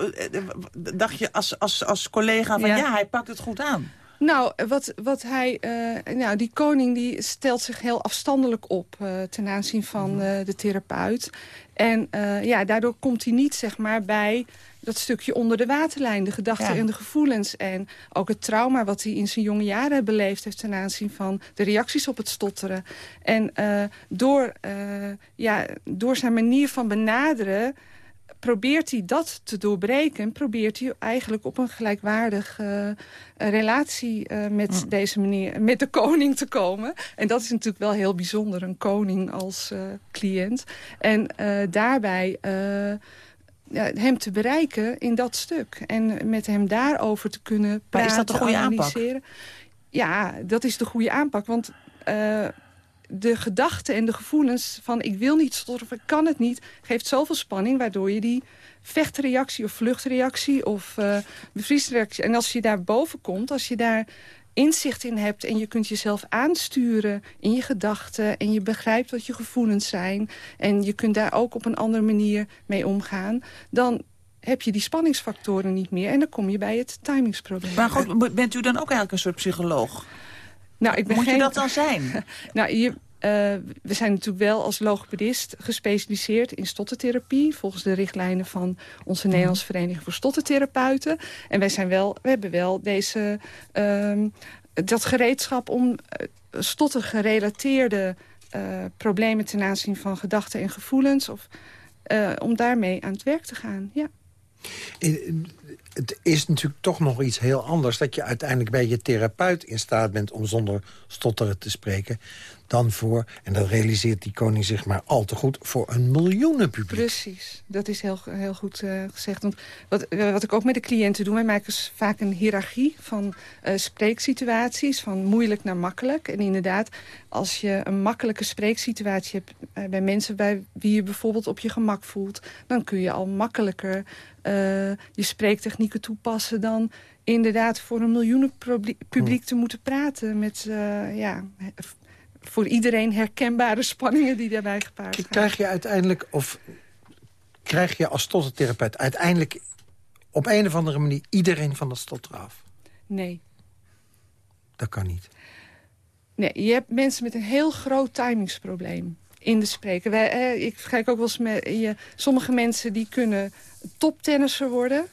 S12: dacht je als, als, als collega van ja, hij pakt het goed aan.
S15: Nou, wat, wat hij, uh, nou, die koning die stelt zich heel afstandelijk op uh, ten aanzien van uh, de therapeut. En ja, daardoor komt hij niet zeg maar, bij dat stukje onder de waterlijn. De gedachten en de gevoelens. En ook het trauma wat hij in zijn jonge jaren beleefd heeft... ten aanzien van de reacties op het stotteren. En door, ja, door zijn manier van benaderen probeert hij dat te doorbreken... probeert hij eigenlijk op een gelijkwaardige uh, relatie uh, met deze meneer, met de koning te komen. En dat is natuurlijk wel heel bijzonder, een koning als uh, cliënt. En daarbij ja, hem te bereiken in dat stuk. En met hem daarover te kunnen praten,
S12: maar is dat de goede
S15: analyseren. Aanpak? Ja, dat is de goede aanpak, want de gedachten en de gevoelens van ik wil niet stoppen, ik kan het niet, geeft zoveel spanning waardoor je die vechtreactie of vluchtreactie of uh, bevriesreactie. En als je daar boven komt, als je daar inzicht in hebt en je kunt jezelf aansturen in je gedachten en je begrijpt wat je gevoelens zijn en je kunt daar ook op een andere manier mee omgaan, dan heb je die spanningsfactoren niet meer en dan kom je bij het timingsprobleem.
S12: Maar goed, bent u dan ook eigenlijk een soort psycholoog?
S15: Nou, ik ben
S12: Moet
S15: geen...
S12: je dat dan zijn?
S15: nou, je, uh, we zijn natuurlijk wel als logopedist gespecialiseerd in stottertherapie... volgens de richtlijnen van onze mhm. Nederlandse Vereniging voor Stottertherapeuten. En wij zijn wel, we hebben wel deze, uh, dat gereedschap om uh, stottergerelateerde uh, problemen... ten aanzien van gedachten en gevoelens... Of, om daarmee aan het werk te gaan, ja
S10: het is natuurlijk toch nog iets heel anders... dat je uiteindelijk bij je therapeut in staat bent om zonder stotteren te spreken... dan voor, en dat realiseert die koning zich maar al te goed... voor een miljoenenpubliek.
S15: Precies, dat is heel, heel goed uh, gezegd. Want wat, eh, wat ik ook met de cliënten doe... wij maken vaak een hiërarchie van uh, spreeksituaties... van moeilijk naar makkelijk. En inderdaad, als je een makkelijke spreeksituatie hebt... Uh, bij mensen bij wie je bijvoorbeeld op je gemak voelt... dan kun je al makkelijker je spreektechnieken toepassen... dan inderdaad voor een miljoenen publiek te moeten praten met ja, voor iedereen herkenbare spanningen die daarbij gepaard gaan.
S10: Krijg je uiteindelijk, of krijg je als stottertherapeut uiteindelijk op een of andere manier iedereen van de stotter af?
S15: Nee.
S10: Dat kan niet.
S15: Nee, je hebt mensen met een heel groot timingsprobleem in de spreken. Wij, eh, ik kijk ook wel eens met je, sommige mensen die kunnen toptennisser worden.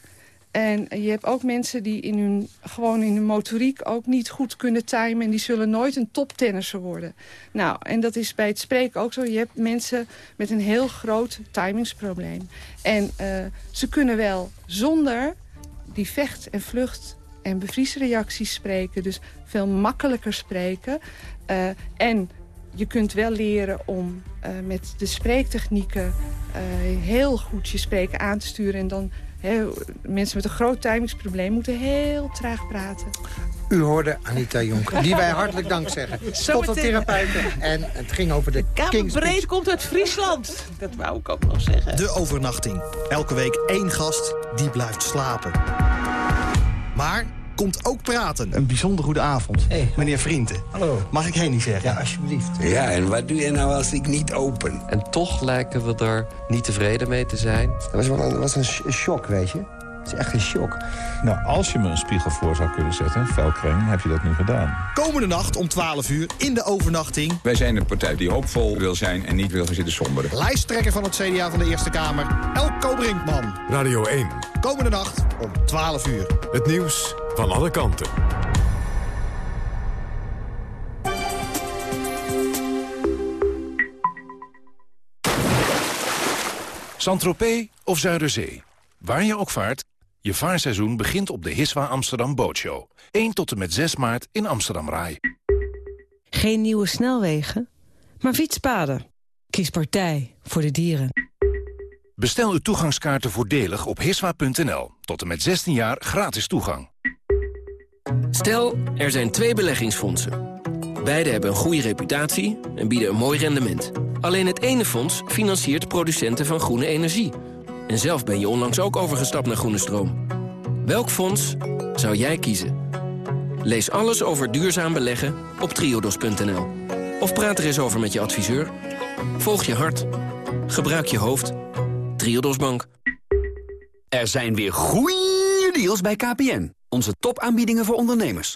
S15: En je hebt ook mensen die in hun, gewoon in hun motoriek ook niet goed kunnen timen. En die zullen nooit een toptennisser worden. Nou, en dat is bij het spreken ook zo. Je hebt mensen met een heel groot timingsprobleem. En uh, ze kunnen wel zonder die vecht- en vlucht- en bevriesreacties spreken. Dus veel makkelijker spreken. Uh, en je kunt wel leren om uh, met de spreektechnieken heel goed je spreken aan te sturen. En dan mensen met een groot timingsprobleem moeten heel traag praten.
S10: U hoorde Anita Jonk, die wij hartelijk dank zeggen. Stottertherapeuten. En het ging over de, de
S12: Kamerbreed komt uit Friesland. Dat wou ik ook nog zeggen.
S16: De overnachting. Elke week één gast die blijft slapen. Maar komt ook praten.
S17: Een bijzonder goede avond.
S16: Hey. Meneer Vrienden.
S17: Hallo.
S16: Mag ik heen niet zeggen?
S17: Ja, alsjeblieft.
S18: Ja, en wat doe je nou als ik niet open?
S19: En toch lijken we er niet tevreden mee te zijn.
S17: Dat was wel een, was een shock, weet je. Het is echt een shock.
S20: Nou, als je me een spiegel voor zou kunnen zetten, velkring, heb je dat nu gedaan.
S16: Komende nacht om 12 uur in de overnachting.
S21: Wij zijn een partij die hoopvol wil zijn en niet wil gaan zitten somberen.
S16: Lijsttrekker van het CDA van de Eerste Kamer, Elko Brinkman.
S9: Radio 1.
S16: Komende nacht om 12 uur.
S9: Het nieuws van alle kanten.
S22: Saint-Tropez of Zuiderzee?
S23: Waar je ook vaart, je vaarseizoen begint op de Hiswa Amsterdam Bootshow. 1 tot en met 6 maart in Amsterdam Rai.
S14: Geen nieuwe snelwegen, maar fietspaden. Kies partij voor de dieren.
S23: Bestel uw toegangskaarten voordelig op hiswa.nl. Tot en met 16 jaar gratis toegang.
S24: Stel, er zijn twee beleggingsfondsen. Beide hebben een goede reputatie en bieden een mooi rendement. Alleen het ene fonds financiert producenten van groene energie. En zelf ben je onlangs ook overgestapt naar groene stroom. Welk fonds zou jij kiezen? Lees alles over duurzaam beleggen op triodos.nl. Of praat er eens over met je adviseur. Volg je hart. Gebruik je hoofd. Triodos Bank.
S22: Er zijn weer goeie deals bij KPN. Onze topaanbiedingen voor ondernemers.